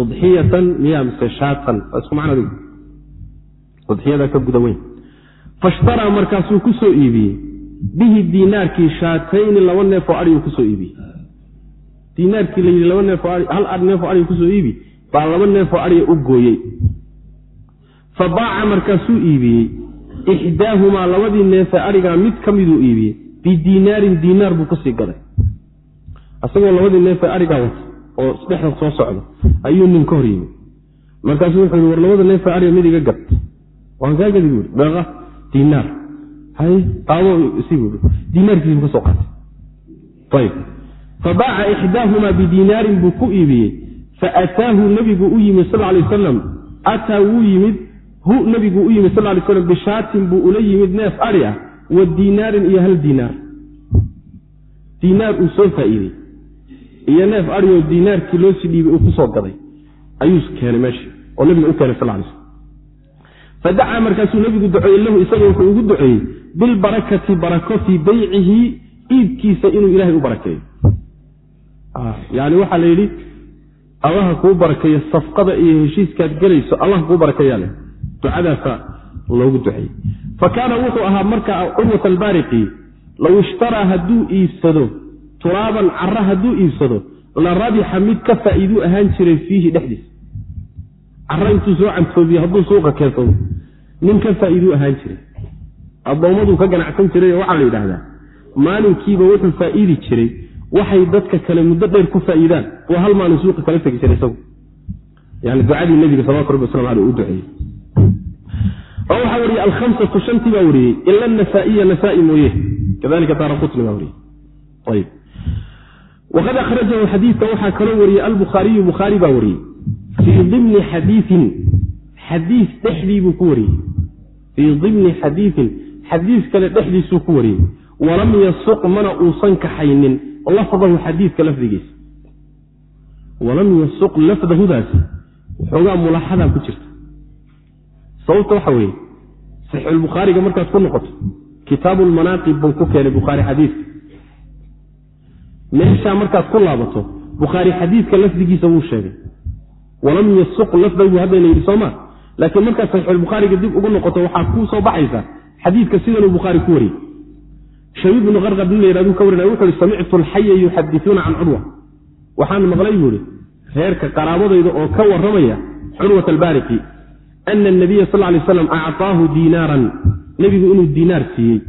udxiyatan miyaa mise shaatan waa isku macno dig udxiyada ka guda weyn. Fashtaraa markaasuu ku soo iibiyey bihi diinaarkii shaatayni laba neefoo adhigu ku soo iibiyey diinaarkii la yidhi laba neefoo ai hal neefoo adhiga ku soo iibi baa laba neefoo adhiga u gooyey. Fa baaca markaasuu iibiyey ixdaahumaa labadii neefee adhigaa mid ka miduu iibiyey bidiinaarin diinaar buu ku sii gaday asagoo labadii neefee adhigaa wata oo dhexda soo socda ayuu nin ka hor yimi markaasuu wuxuu yii war labada neefee adhiga mid iga gad waan kaa gadi buui beeqa diinaar hay qaado si buui diinaarkiisuu ka soo qaatay ayb fabaaca ixdaahumaa bidiinaarin buu ku iibiyey faataahu nebigu u yimid sal lay wasalam ataa wuu yimid hu nebigu u yimid sal lay slam bishaatin buu ula yimid neef adhi ah wa diinaarin iyo hal diinaar diinaar uu soo faa'iidey. Iyo neef adhi oo diinaarkii loo sii dhiibay uu ku soo gaday. Ayuu keenay meesha oo nebiga u keenay sal lay slam fadacaa markaasuu nebigu duceeyey lahu isaga wuxuu ugu duceeyey bilbarakati barako fii beycihi iibkiisa inuu ilaahay u barakeeyo. Yani waxaa la yidhi allaha kuu barakeeyo safqada iyo heshiiskaad gelayso allah kuu barakeeyaale ducadaasa loogu duceeyey fa kaana wuxuu ahaa marka curwat albaariqi low ishtaraa hadduu iibsado turaaban cara hadduu iibsado la rabixa mid ka faa'iiduu ahaan jiray fiihi dhexdiisa cara intuu soo cantoobiye hadduu suuqa keensado nin ka faa'iiduu ahaan jiray. Addoommaduu ka ganacsan jiray oo waxaa la yidhaahdaa maalinkiiba wuxuu faa'iidi jiray waxay dadka kale muddo dheer ku faa'iidaan waa hal maalin suuqa kala tegi jiray isagu. Yani ducadii nabiga salawatu rabbi waslamu aleyh uu duceeyey oo waxaa wariyey alhamsatu shantii baa wariyey ila anasaa'iya nasaai mooye. Kadalika daara qutni baa wariyey. Ayb waqad akhrajahu xadiidka waxaa kaloo wariyey albukhaariyu bukhaari baa wariyey. Fii dimni xadiiin xadiis dhexdii buu ku wariyey. Fii dimni xadiiin xadiis kale dhexdiisuu ku wariyey. Walam yasuq mana uusan kaxaynin. Lafdahu xadiidka lafdigiisa. Walam yasuq lafdahudaasi. Waxoogaa mulaaxadaa ku jirta sababta waxa weeye saxiixulbukhaariga markaad ku noqoto kitaabuulmanaaqib buu ku keenay bukhaari xadiidka meeshaa markaad ku laabato bukhaari xadiidka lafdigiisa wuu sheegay. Walam yasuq lafdahu haddayna yidhi sooma laakiin markaad saxiixulbukhaariga dib ugu noqoto waxaa kuu soo baxaysa xadiidka sidanuu bukhaari ku wariyey. Shabiib bnu qarqab nin la ka warinaya wuxu uhi samictu alxaya yuxadisuuna can curwa waxaan maqlay buu ihi reerka qaraabadayda oo ka warramaya curwat albaariki ana anabiya sal lay slam acطaahu diinaaran nebigu inuu diinaar siiyey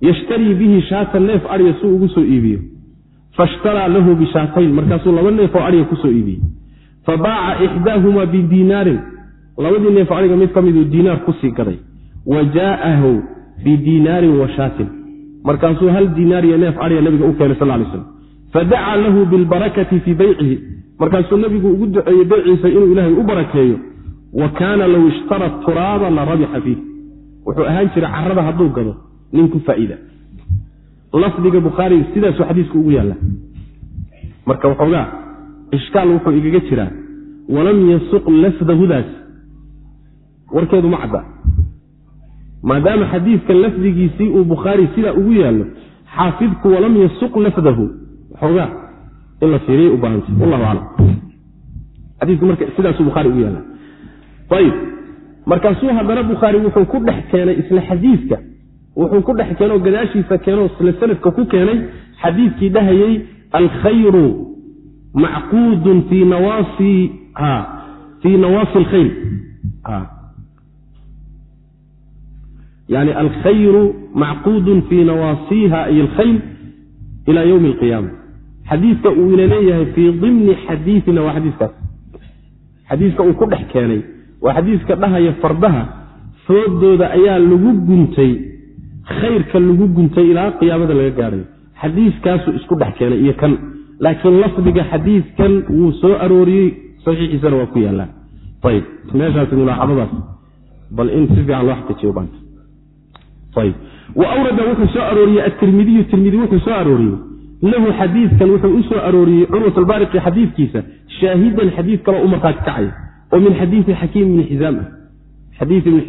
yashtarii bihi shaatan neef adya suu ugu soo iibiyo faishtaraa lahu bishaatayn markaasuu laba neef oo adya ku soo iibiyey fabaaca ixdaahumaa bidiinaarin labadii neef adhiga mid ka miduu diinaar ku sii gaday wa jaa'ahu bidiinaarin wa shaatin markaasuu hal diinaar iyo neef adya nabiga u keenay sal lay slam fadacaa lahu bilbarakati fii beycihi markaasuu nabigu ugu duceeyey beyciisa inuu ilaahay u barakeeyo wa kaana low ishtara turaaba la rabixa fiih. Wuxuu ahaan jiray carada hadduu gado nin ku faa'iida. Lafdiga bukhaari sidaasuu xadiisku ugu yaalla marka waxoogaa ishkaal wuxuu igaga jiraa walam yasuq lafdahudaas. Warkeedu ma cadda. Maadaama xadiidka lafdigiisii uu bukhaari sidaa ugu yaallo xaafidku walam yasuq lafdahu. Waxoogaa in la fiiriyay u baahantay. Wallahu aclam xadiiku marka sidaasuu bukhaari ugu yaalla ayib markaasuu haddana bukhaari wuxuu ku dhex keenay isla xadiidka wuxuu ku dhex keenoo gadaashiisa keenoo isla sanadka ku keenay. Xadiidkii dhahayey alkhayru macquudun fii nawaasi alkhayr. Yani alkhayru macquudun fii nawaasiha ay alkhayr ila ywmi alqiyaama xadiidka uu ina leeyahay fii dimni xadiiina waa xadiiskaas. Xadiiska uu ku dhex keenay waa xadiiska dhahaya fardaha. Foodooda ayaa lagu guntay. Khayrka lagu guntay ilaa qiyaamada laga gaadhayo xadiiskaasuu isku dhex keenay iyo kan. Laakiin lafdiga xadiiskan wuu soo arooriyey. Saxiixiisana waa ku yaallaan. Ayb meeshaasi mulaaxadadaas bal in si fiican loo xaqiijiyo baanta. Ayb wa awrada wuxuu soo arooriyey atirmidiyu tirmidi wuxuu soo arooriyey. Lahu xadiidkan wuxuu u arooriyey curwat albaariqi xadiidkiisa shaahidan xadiid kaloo u markhaati kacaya oo min xadiidi xakiim ibni xizaam ah. Xadii ibn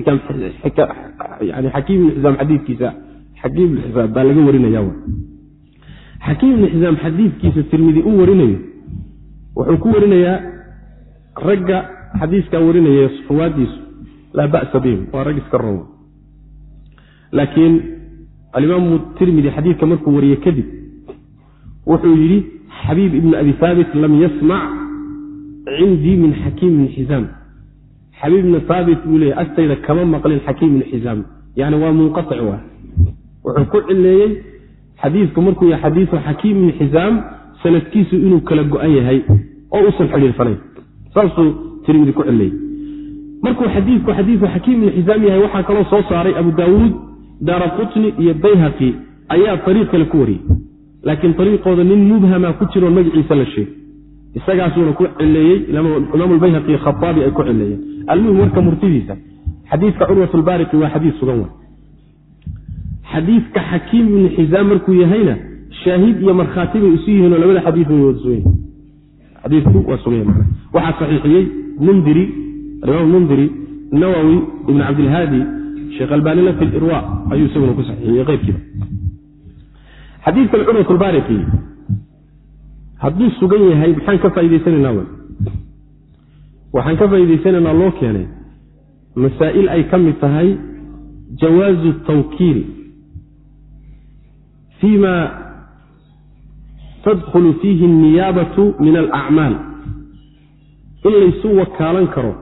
xakiim ibni xizaam xadiidkiisa xakiim ibni xizaam baa laga warinaya xakiim ibni xizaam xadiidkiisa tirmidi u warinayo wuxuu ku warinayaa ragga xadiiskaa warinaya ruwaadiisu laa ba'sa bihim waa rag iska row laakiin alimaamu tirmidi xadiidka markuu wariye kadib wuxuu yidhi xabiib ibnu abi haabit lam yasmac cindii min xakiim ibni xizaam xabiib ibni haabit buu leeyay agtayda kama maqlin xakiim ibni xizaam yani waa munqatic waa wuxuu ku cileeyey xadiidku markuu yahay xadiisu xakiim ibni xizaam sanadkiisu inuu kala go-an yahay oo usan xidhiirsanayn saasuu tirmidi ku cileeyey markuu xadiidku xadiisu xakiim ibni xizaam yahay waxaa kaloo soo saaray abu daawuud daara qutni iyo bayhaqi ayaa ariiq kale ku wariyey laakiin ariiqooda nin mubhama ku jiroon magaciisa la sheegay isagaasuuna ku cileeyey imaam khaaabi ay ku cileeyeen almuhim warka murtidiisa xadiidka curwat lbaariqi waa xadiis sugan wa xadiidka xakiim ibni xizaam markuu yahayna shaahid iyo markhaati bay isu yihiinoo labada xadii way wada sugan xadiiku waa sugan yahay waxaa saxiixiyey mundiri alimaam mundiri nawowi cabdilhaadi sheekh albanina fi lirwa ayuu isaguna ku saxiixiyey lbaariqi hadduu sugan yahay maxaan ka faa'idaysanaynaa wy waxaan ka faa'idaysanaynaa loo keenay. Masaa'il ay ka mid tahay jawaazu tawkiil. Fima tadkhulu fiihi alniyaabatu min alacmaal. In laysu wakaalan karo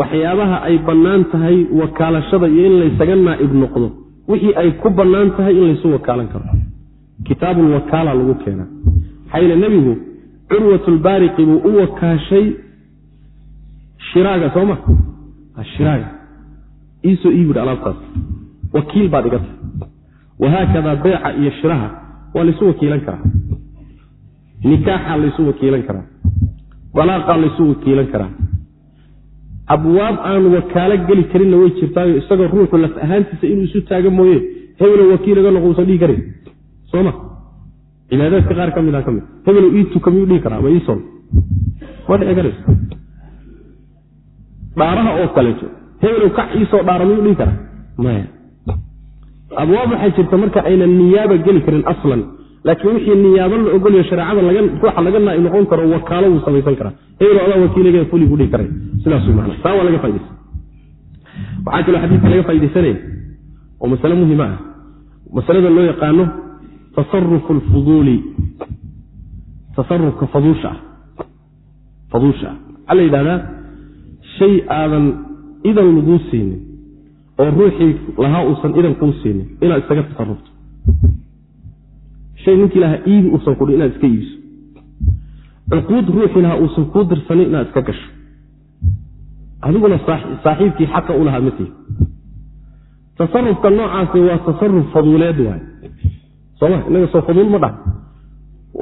waxyaabaha ay bannaan tahay wakaalashada iyo in laysaga naa'ib noqdo. Wixii ay ku bannaan tahay in laysu wakaalan karo. Kitaabulwakaala lagu keenaa maxaa yeele nebigu curwatulbaariqi buu u wakaashay shiraaga soo ma? Shiraaga. Iisoo ii bidhi alaabtaas. Wakiil baad iga tahay. Wahaakadaa beeca iyo shiraha waa laysu wakiilan karaa. Nikaaxaa laysu wakiilan karaa. Dalaaqaa laysu wakiilan karaa. Abwaab aan wakaalo geli karinna way jirtaayo isagoo ruuxu laf ahaantiisa inuu isu taaga mooye. Hebelo wakiil iga noqo usan dhihi karin. Soma cibaadaadka qaar ka mid a ka mid. Hebelo ii tuka miyuu dhihi karaa ma iisol ma dhici karayso dhaaraha oo kaleeto hebelow kac iisoo dhaara miyuu dhihi karaa? Maya. Abwaab waxaa jirta marka aynan niyaaba geli karin aslan. Laakiin wixii niyaabo la ogolyo shareecada ruuxa laga naai noqon karo wakaalo wuu samaysan karaa. Hebelo adaa wakiiliga fuli buu dhihi karay. Sidaas man taa waa laga faidaysa waxaa kaloo xadiidka laga faa'idaysanaya oo masale muhima ah. Masalada loo yaqaano tasarufu alfuduuli tasarufka faduusha ah waxaa la yidhahdaa shay aadan idan laguu siinin oo ruuxii lahaa uusan idan kuu siinin inaad isaga tasarufto shay ninkii lahaa iibi uusan kudhi inaad iska iibiso. Cuquud ruuxii uusan kuu dirsanin inaad iska gasho. Adiguna saaxiibkii xaqa u lahaa matihi tasarufka noocaasi waa tasaruf faduuleed waay soma inaga soo faduul ma dhaha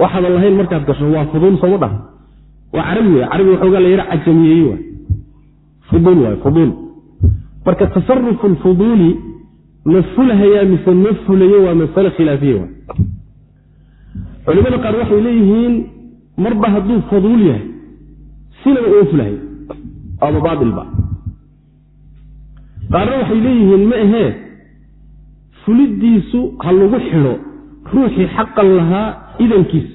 waxaadan lahayn markaad gasho waa fuduul sooma dhaha waa carabi wey carabi waxoogaa la yara cajamiyeeye waay. Fuduul waay fuduul. Marka tasarufu lfuduuli ma fulahayaa mise ma fulayo waa masale khilaafiye waay. Culimada qaar waxay leeyihiin marba hadduu faduul yahay sinaba uma fulahay ama baailba qaarna waxay leeyihiin ma ahee fulidiisu ha lagu xidho ruuxii xaqan lahaa idankiisa.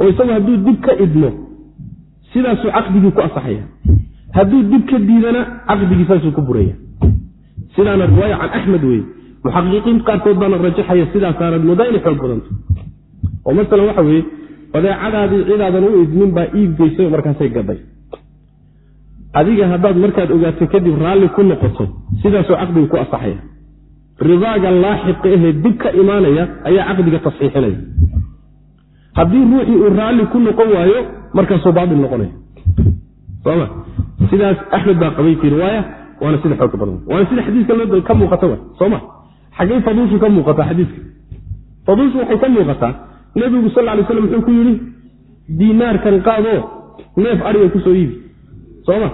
Oo isagu hadduu dib ka idmo sidaasuu caqdigii ku asaxaya. Hadduu dib ka diidana caqdigii saasuu ku buraya. Sidaana riwaaya can axmed weye muxaqiqiin qaarkood baana rajaxaya sidaasaana moodaa xoog badanta oo masalan waxa weeye badeecadaadii cidaadan u idmin baa iibgeysay markaasay gaday. Adiga haddaad markaad ogaato kadib raalli ku noqoto sidaasoo caqdiga ku asaxaya ridaaga laaxiqa ahee dib ka imaanaya ayaa caqdiga tasxiixinaya. Haddii ruuxii uu raalli ku noqon waayo markaasuu baail noqonaya. Soma sidaas axmed baa qabay fi riwaaya waana sida xooga badan. Waana sida xadiiska ka muuqata wa soma xaggey faduushu ka muuqataa xadiiska? Faduushu waxay ka muuqataa nebigu sal lay slam wuxuu ku yidhi diinaarkan qaadoo neef ariga ku soo iibi. Soma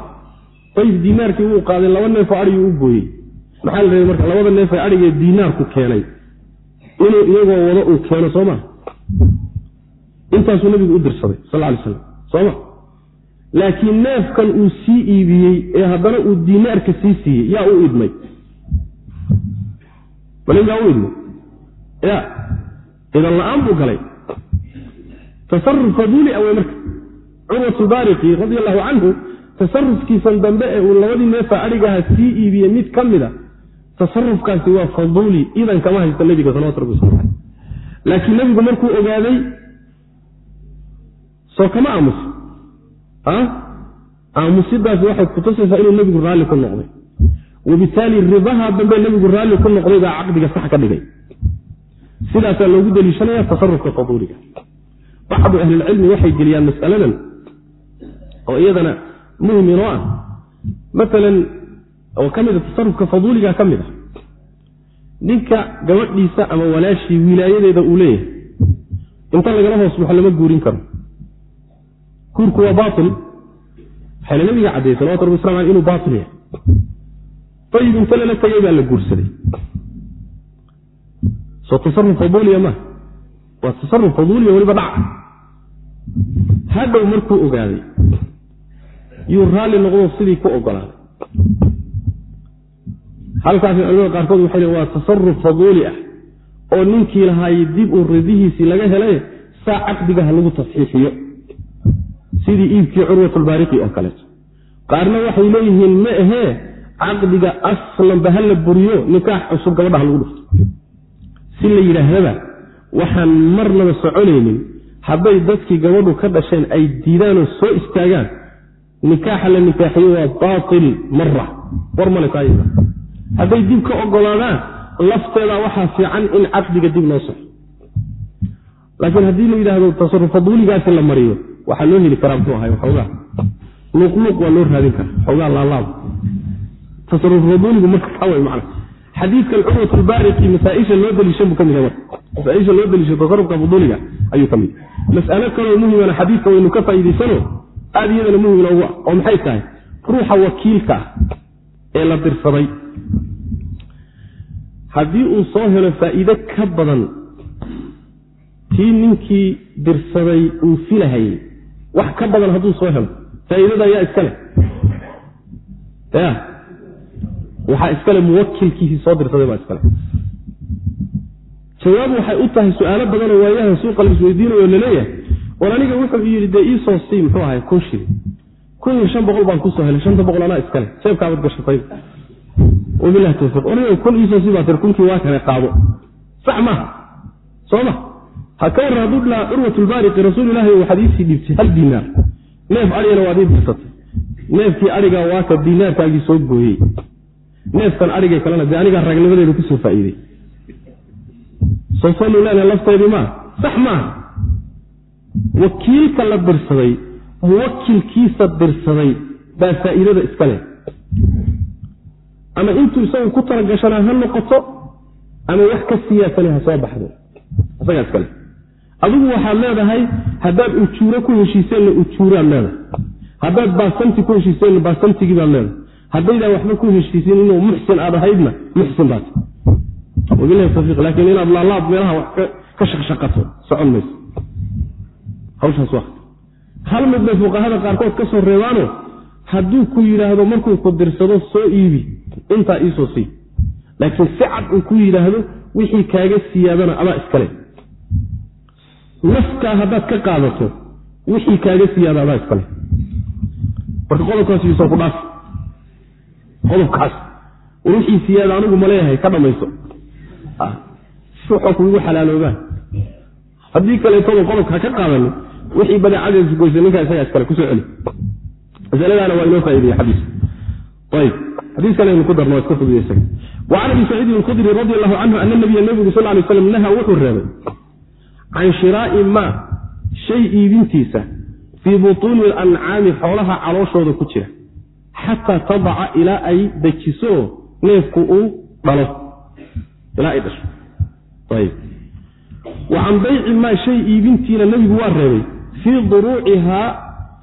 ayib diinaarkii wuu qaaday laba neefoo adhigii u gooyey maxaa la rabay marka labada neef ee adhigee diinaarku keenay inuu iyagoo wado uu keeno sooma intaasuu nabigu u dirsaday sal lay slam sooma laakiin neefkan uu sii iibiyey ee haddana uu diinaarka sii siiyey yaa u idmay malinkaa u idmay ya idan la'aan buu galay. Tasaruf faduuli awey marka curwatu baariqi radi allahu canhu tasarufkiisan dambe ee uu labadii neefa adhigaha sii iibiyey mid ka mida tasarufkaasi waa faduuli idan kama haysta nebiga salawatu rabbi waslamu caleyh laakiin nebigu markuu ogaaday soo kama aamusa aamusidaasi waxay kutusaysaa inuu nebigu raalli ku noqday. Wabitaali ridaha dambe nebigu raalli ku noqday baa caqdiga sax ka dhigay. Sidaasaa loogu deliishanaya tasarufka faduuliga bacdu ahlilcilmi waxay geliyaan masaladan oo iyadana muhiim inoo ah. Maalan oo ka mida tasarufka faduuliga ka mid a ninka gabadhiisa ama walaashii wilaayadeeda uu leeyahay inta lagala hoos baxo lama guurin karo. Guurku waa bail waxayna nabiga caddeeyey salawatu rabbi waslam aleh inuu bail yahay. Ayib inta lala tegay baa la guursaday. Soo tasaruf faduuliya ma waa tasaruf faduuliya weliba dhaca hadhow markuu ogaaday yuu raalli noqdo sidii ku ogolaaday halkaasi culimada qaarkood waxay len waa tasaruf faduuli ah oo ninkii lahaayey dib uu ridihiisii laga helay saa caqdiga ha lagu tasxiixiyo sidii iibkii curwatulbaariqi oo kaleeto qaarna waxay leeyihiin ma ahee caqdiga aslanba ha la buriyo nikaax cusub gabadha ha lagu dhufto. Si la yidhaahdaba waxaan marnaba soconaynin hadday dadkii gabadhu ka dhasheen ay diidaanoo soo istaagaan nikaaxa la nikaaxiyo waa baatil mara war male hadday dib ka ogolaadaan lafteeda waxaa fiican in caqdiga dib loo soxo laakiin haddii la yidhaahdo tasaruf faduuligaasi la mariyo waxaa loo heli karaa muxuu ahay waxoogaa luuqluuq waa loo raadin karaa xoogaa laalaab. Tasaruf faduuligu marka kaa way macna. Xadiidkan curwatulbaariqi masaaisha loo daliishan buu ka mid yahay masaaisha loo daliisho tasarufka faduuliga ayuu ka mid yahay. Mas'alo kaloo muhimana xadiidka waynu ka faa'iidaysano aada iyadana muhimna ugu ah oo maxay tahay? Ruuxa wakiilka ah ee la dirsaday haddii uu soo helo faa'iide ka badan tii ninkii dirsaday uu filahayey wax ka badan hadduu soo helo faa'iidada ayaa iska leh. Ya waxaa iskale muwakilkiisii soo dirsaday baa iskale jawaab waxay u tahay su'aalo badanoo waayahan suuqa la la leeyahay war aniga wuxuu yidhi dee iisoo sii muxuu ahay kun shili kun iyo shan boqol baan ku soo helay shanta boqol anaa iskale jeebkaabad gashatay wabilahi tawfiiq aniga kun iisoo sii baa tir kunkii waa kane qaado. Sax maaha soo ma? Ha ka warran hadduu dhahaa curwatulbaariqi rasuulilaahi waxaad iisii dhiibtay hal diinaar. Neef adhigana waad ii dirsatay neefkii adhiga waa ka dinaarkaagii soo gooyey. Neefkan adhigay kalena dee anigaa ragnimadeeda ku soo faa'iidey soo sanu leenahay lafteedii maa sax maaha wakiilka la dirsaday muwakilkiisa dirsaday baa faa'iidada iska leh ama intuu isagu ku talagashanaa ha noqoto ama wax ka siyaasane ha soo baxdo. Isagaa iskale adigu waxaad leedahay haddaad ujuuro ku heshiiseenna ujuuraad leedahay. Haddaad baasanti ku heshiiseenna baasantigii baad leedahay. Haddaydaan waxba ku heshiisin inuu muxsin aad ahaydna muxsin baad. Wabilahi laakiin inaad laalaad meelaha wax ka shaqshaqato socon mayso. Hawshaas waa hal mid bay fuqahada qaarkood ka soo reebaano? Hadduu ku yidhaahdo markuu ku dirsado soo iibi intaa iisoo sii. Laakiin si cad uu ku yidhaahdo wixii kaaga siyaadana adaa iskale. Nafkaa haddaad ka qaadato wixii kaaga siyaada adaa iskale. Marka qodobkaas yuusan ku dhaaf. Qodobkaas. Wixii siyaada anigu ma ka dhamayso. Wuxuu kuigu xalaaloobaa haddii kaleetoba qodobka ka qaadani wixii badeecadeesu goysa ninkaa isagaa iskale ku soo celi. Masaladaana waa inoo faaideye xadiis. Ayb xadiiskan aynu ku darno waa iska isaga wacan abi saciidin alkhudri radi allahu canhu ana nabiya nebigu sal lay slam naha wuxuu reebay can shiraa'i maa shay iibintiisa fii butuuni alancaami xoolaha calooshooda ku jira xataa tadaca ilaa ay dejiso neefku uu dhalo. Ilaa ay dhasho. Wa can bayci maa shay iibintiina nebigu waa reebay fii duruucihaa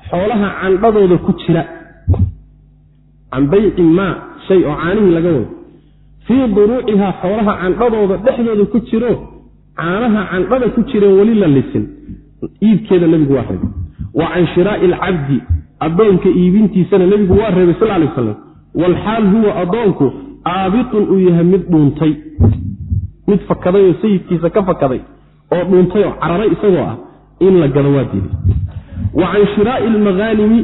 xoolaha candhadooda ku jira can bayci maa shay oo caanihii laga wado. Fii duruucihaa xoolaha candhadooda dhexdooda ku jiro caanaha candhada ku jireen weli la lisin. Iibkeeda nebigu waa reebay wa can shiraa'i alcabdi addoonka iibintiisana nebigu waa reebay sal lay aslam walxaal huwa addoonku aabitun uu yahay mid dhuuntay. Mid fakaday oo sayidkiisa ka fakaday oo dhuuntay oo cararay isagoo ah in la gado waa diiday. Wa can shiraa'i almaghaanimi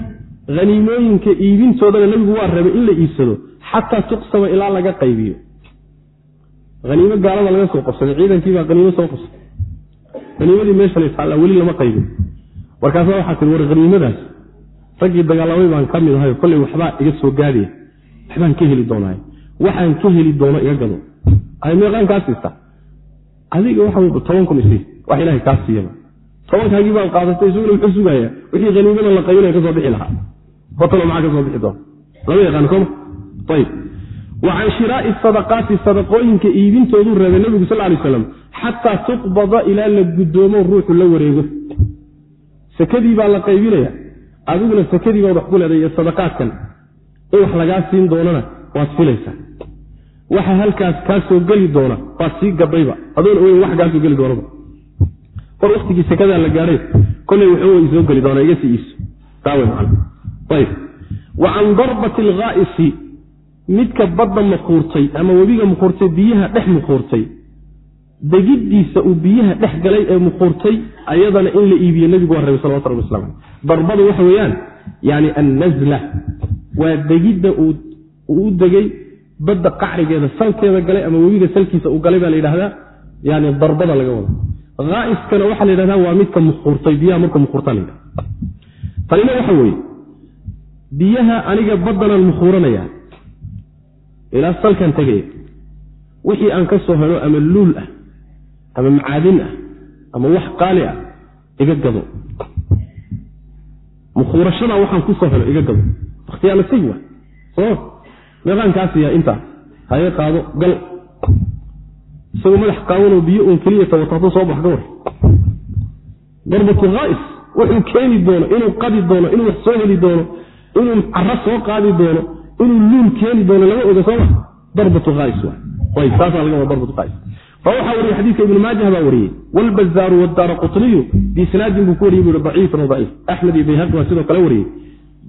haniimooyinka iibintoodana nebigu waa reebay in la iibsado xataa tuqsama ilaa laga qaybiyo. Haniimo gaalada laga soo qabsaday ciidankiibaa haniimo soo qabsaday haniimadii meesha la taalla weli lama qaybin markaasa waxaa tii war haniimadaas raggii dagaalamay baan ka mid ahay kolley waxbaa iga soo gaadaya waxbaan ka heli doonaaye waxaan ka heli doono iga gado. Meeqaan kaa siista adiga waxa toban kun isii wax ilahay kaa siiyaba. Tobankaagii baan qaadatay isaguna muxuu sugayaa wixii haniimada la qaybinaya ka soo bixi lahaa batalo maxaa ka soo bixi doona lama yaqaan sooma ayib wa can shiraa'i sadaqaati sadaqooyinka iibintooduu reebay nebigu sal lay slam xataa tuqbada ilaa la guddoomo ruuxu la wareego. Sakadii baa la qaybinaya adiguna sakadii baad wax ku leeday iyo sadaqaadkan. In wax lagaa siin doonana waad filaysaa. Waxa halkaas kaa soo geli doona waad sii gadayba adoon ogeyn wax kaa soo geli doonaba. Hor waktigii sakadaa la gaadhay koley wuxuu soo geli doonaa iga sii iiso. Taa wey macana wa can darbati alghaa'isi midka badda makuurtay ama webiga mukuurtay biyaha dhex mukuurtay degiddiisa uu biyaha dhex galay ee mukuurtay ayadana in la iibiyo nebigu waa rabay salawatu rabbi caleyh darbadu waxa weeyaan yani annazla waa degidda uu u degay badda qacrigeeda salkeeda galay ama webiga salkiisa uu galay baa la yidhahdaa yani darbada laga wada haa'iskana waxaa la yidhahdaa waa midka mukuurtay biyaha marka mukuurtaa la yidhahda biyaha aniga baddanaan mukhuuranayaa ilaa salkan tegaya wixii aan ka soo helo ama luul ah ama macaadin ah ama wax qaali ah iga gado. Mukhuurashadaa waxaan ku soo helo iga gado. Wakhtiyaa nasiib wa soo meeqaankaasiya intaa haye qaado gal. Isagoo madax qaawanoo biyo uun keliya tabataato soo bax ka darbatu haa'is wuxuu keeni doono inuu qadi doono inuu wax soo heli doono inuu caro soo qaadi doono inuu luul keeni doono lama oga sooma waxaa wariyey xadiidka ibnu maajah baa wariyey wlbazaaru wadaara qutniyu. Biisnaadin buu ku wariyey bui daciifan daciif. Axmed iyo waa sidoo kale wariyey.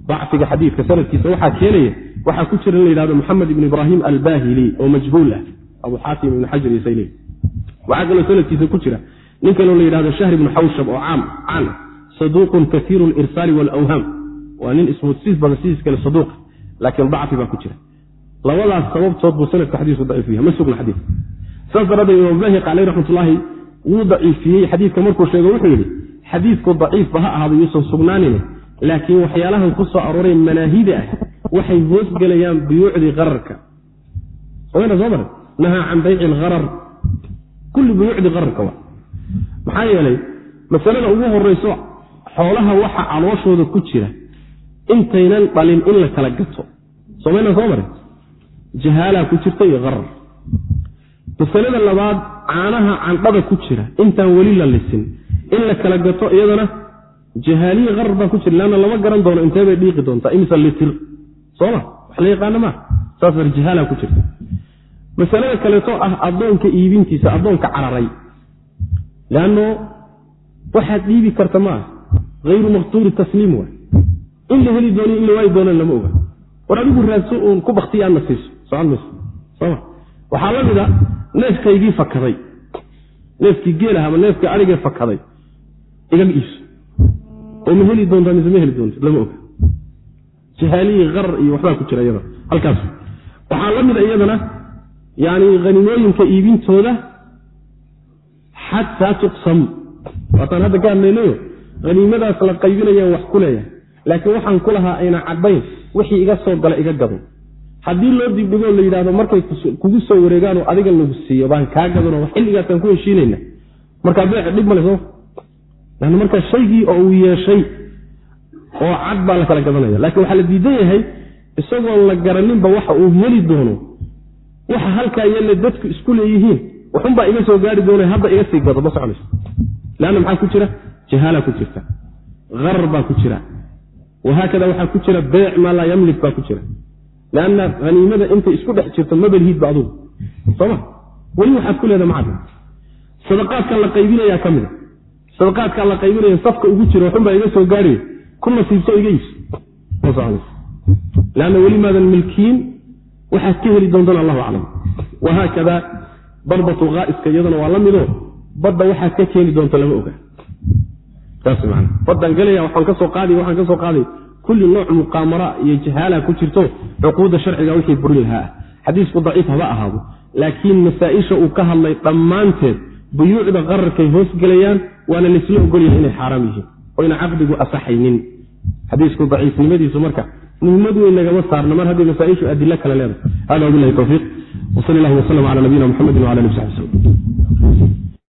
Dacfiga xadiidka sanadkiisa waxaa keenaya waxaa ku jira in la yidhahdo moxamed ibn ibraahim albahili oo majhuul ah. Abu xaatim ibn xajar iyo sayli waxaa kaloo sanadkiisa ku jira nin kaloo la yidhahdo shahr ibnu xawshab oo caam caan saduuqun kaiiru lirsaali walawhaam waa nin ismudsiis badan sidiis kale saduuq laakiin dacfi baa ku jira. Labadaas sababtood buu sanadka xadiisku daciif yahay. Ma sugna xadiis. Saas daraaddeed imaam bahiq caleyh raxmatullaahi wuu daciifiyey xadiidka markuu sheego wuxuu yidhi xadiidku daciifba ha ahaado yuusan sugnaanin laakiin waxyaalahan ku soo arooreen manaahida ah waxay hoosgelayaan buyuucdii qararka. Wayna soo mara nahaa can bayci algharar kulli buyuucdii qararka waa. Maxaa yeelay masalada ugu horeyso xoolaha waxa calooshooda ku jira intaynan dhalin in la kala gato. Somayna soo marin? Jahaalaa ku jirta iyo qarar masalada labaad caanaha candhada ku jira intaan weli la lisin. In la kala gato iyadana jahaaliyi qarar baa ku jira leanna lama garan doono intee bay dhiiqi doontaa imisa litir soma wax la yaqaana maa saas dar jahaala ku jirta. Masalada kaleeto ah addoonka iibintiisa addoonka cararay. Leanno waxaad dhiibi karta ma ah? Hayru maqtuuri tasliim waay in la heli dooniyo in la waayi doonaan lama oga. War adigu raadso uun ku baktiya aadna siiso. Socon mayso soma waxaa la mid a neefkaygii fakaday. Neefkii geelah ama neefkii arigee fakaday. Igaga iibso oo ma heli doontaa mise ma heli doonta lama oga. Jahaaliyi qarar iyo waxbaa ku jira iyada halkaas. Waxaa la mid a iyadana yani hanimooyinka iibintooda xataa tuqsam. Waataan hadda ka hadlaynayo haniimadaas la qaybinayaan wax ku leeyahay laakiin waxaan ku lahaa ayna caddayn wixii iga soo gala iga gado haddii loo dibdhigoo la yidhahdo markay kugu soo wareegaanoo adiga lagu siiyo baan kaa gadanoo xilligaasaan ku heshiinayna. Markaa beeca dhib male soo lan markaa shaygii oo uu yeeshay oo cad baa la kala gadanaya. Laakiin waxaa la diidan yahay isagoon la garaninba waxa uu heli doono waxa halkaa yeelle dadku isku leeyihiin waxunbaa iga soo gaari doona hadda iga sii gado ma soconayso. Leanna maxaa ku jira? Jahaala ku jirta harar baa ku jira wahaakada waxaa ku jira beyc maa laa yamlik baa ku jira leanna haniimada intay isku dhex jirto mabelhiidba adugu soma weli waxaad ku leeda macad sadaqaadkan la qaybinayaa ka mida sadaqaadkaan la qaybinaya safka ugu jira waxunbaa iga soo gaariya ku nasiibso iga soconayso leanna weli maadan milkiin waxaad ka heli doontaan allahu aclam wahaakada darbatu haa'iska iyaduna waa la midoo badda waxaad ka keeni doonto lama oga baddaan gelaya waxaan ka soo qaaday waxaan ka soo qaaday kulli nooc muqaamara iyo jahaala ku jirto cuquudda sharciga wixii burin lahaa. Ah xadiisku daciif haba ahaado. Laakiin masaa-isha uu ka hadlay dhammaanteed buyuucda qararkay hoos gelayaan waana laysla ogolyahay inay xaaraam yihiin. Oo yna caqdigu asaxaynin. Xadiisku daciifnimadiisu marka muhimmad weyn nagama saarna mar haddii masaaishu adilo kale leedahay. Hada wabilahi towfiiq wsal llahuma wslm cala nabiyina mxamedi wala ali w saxbi slm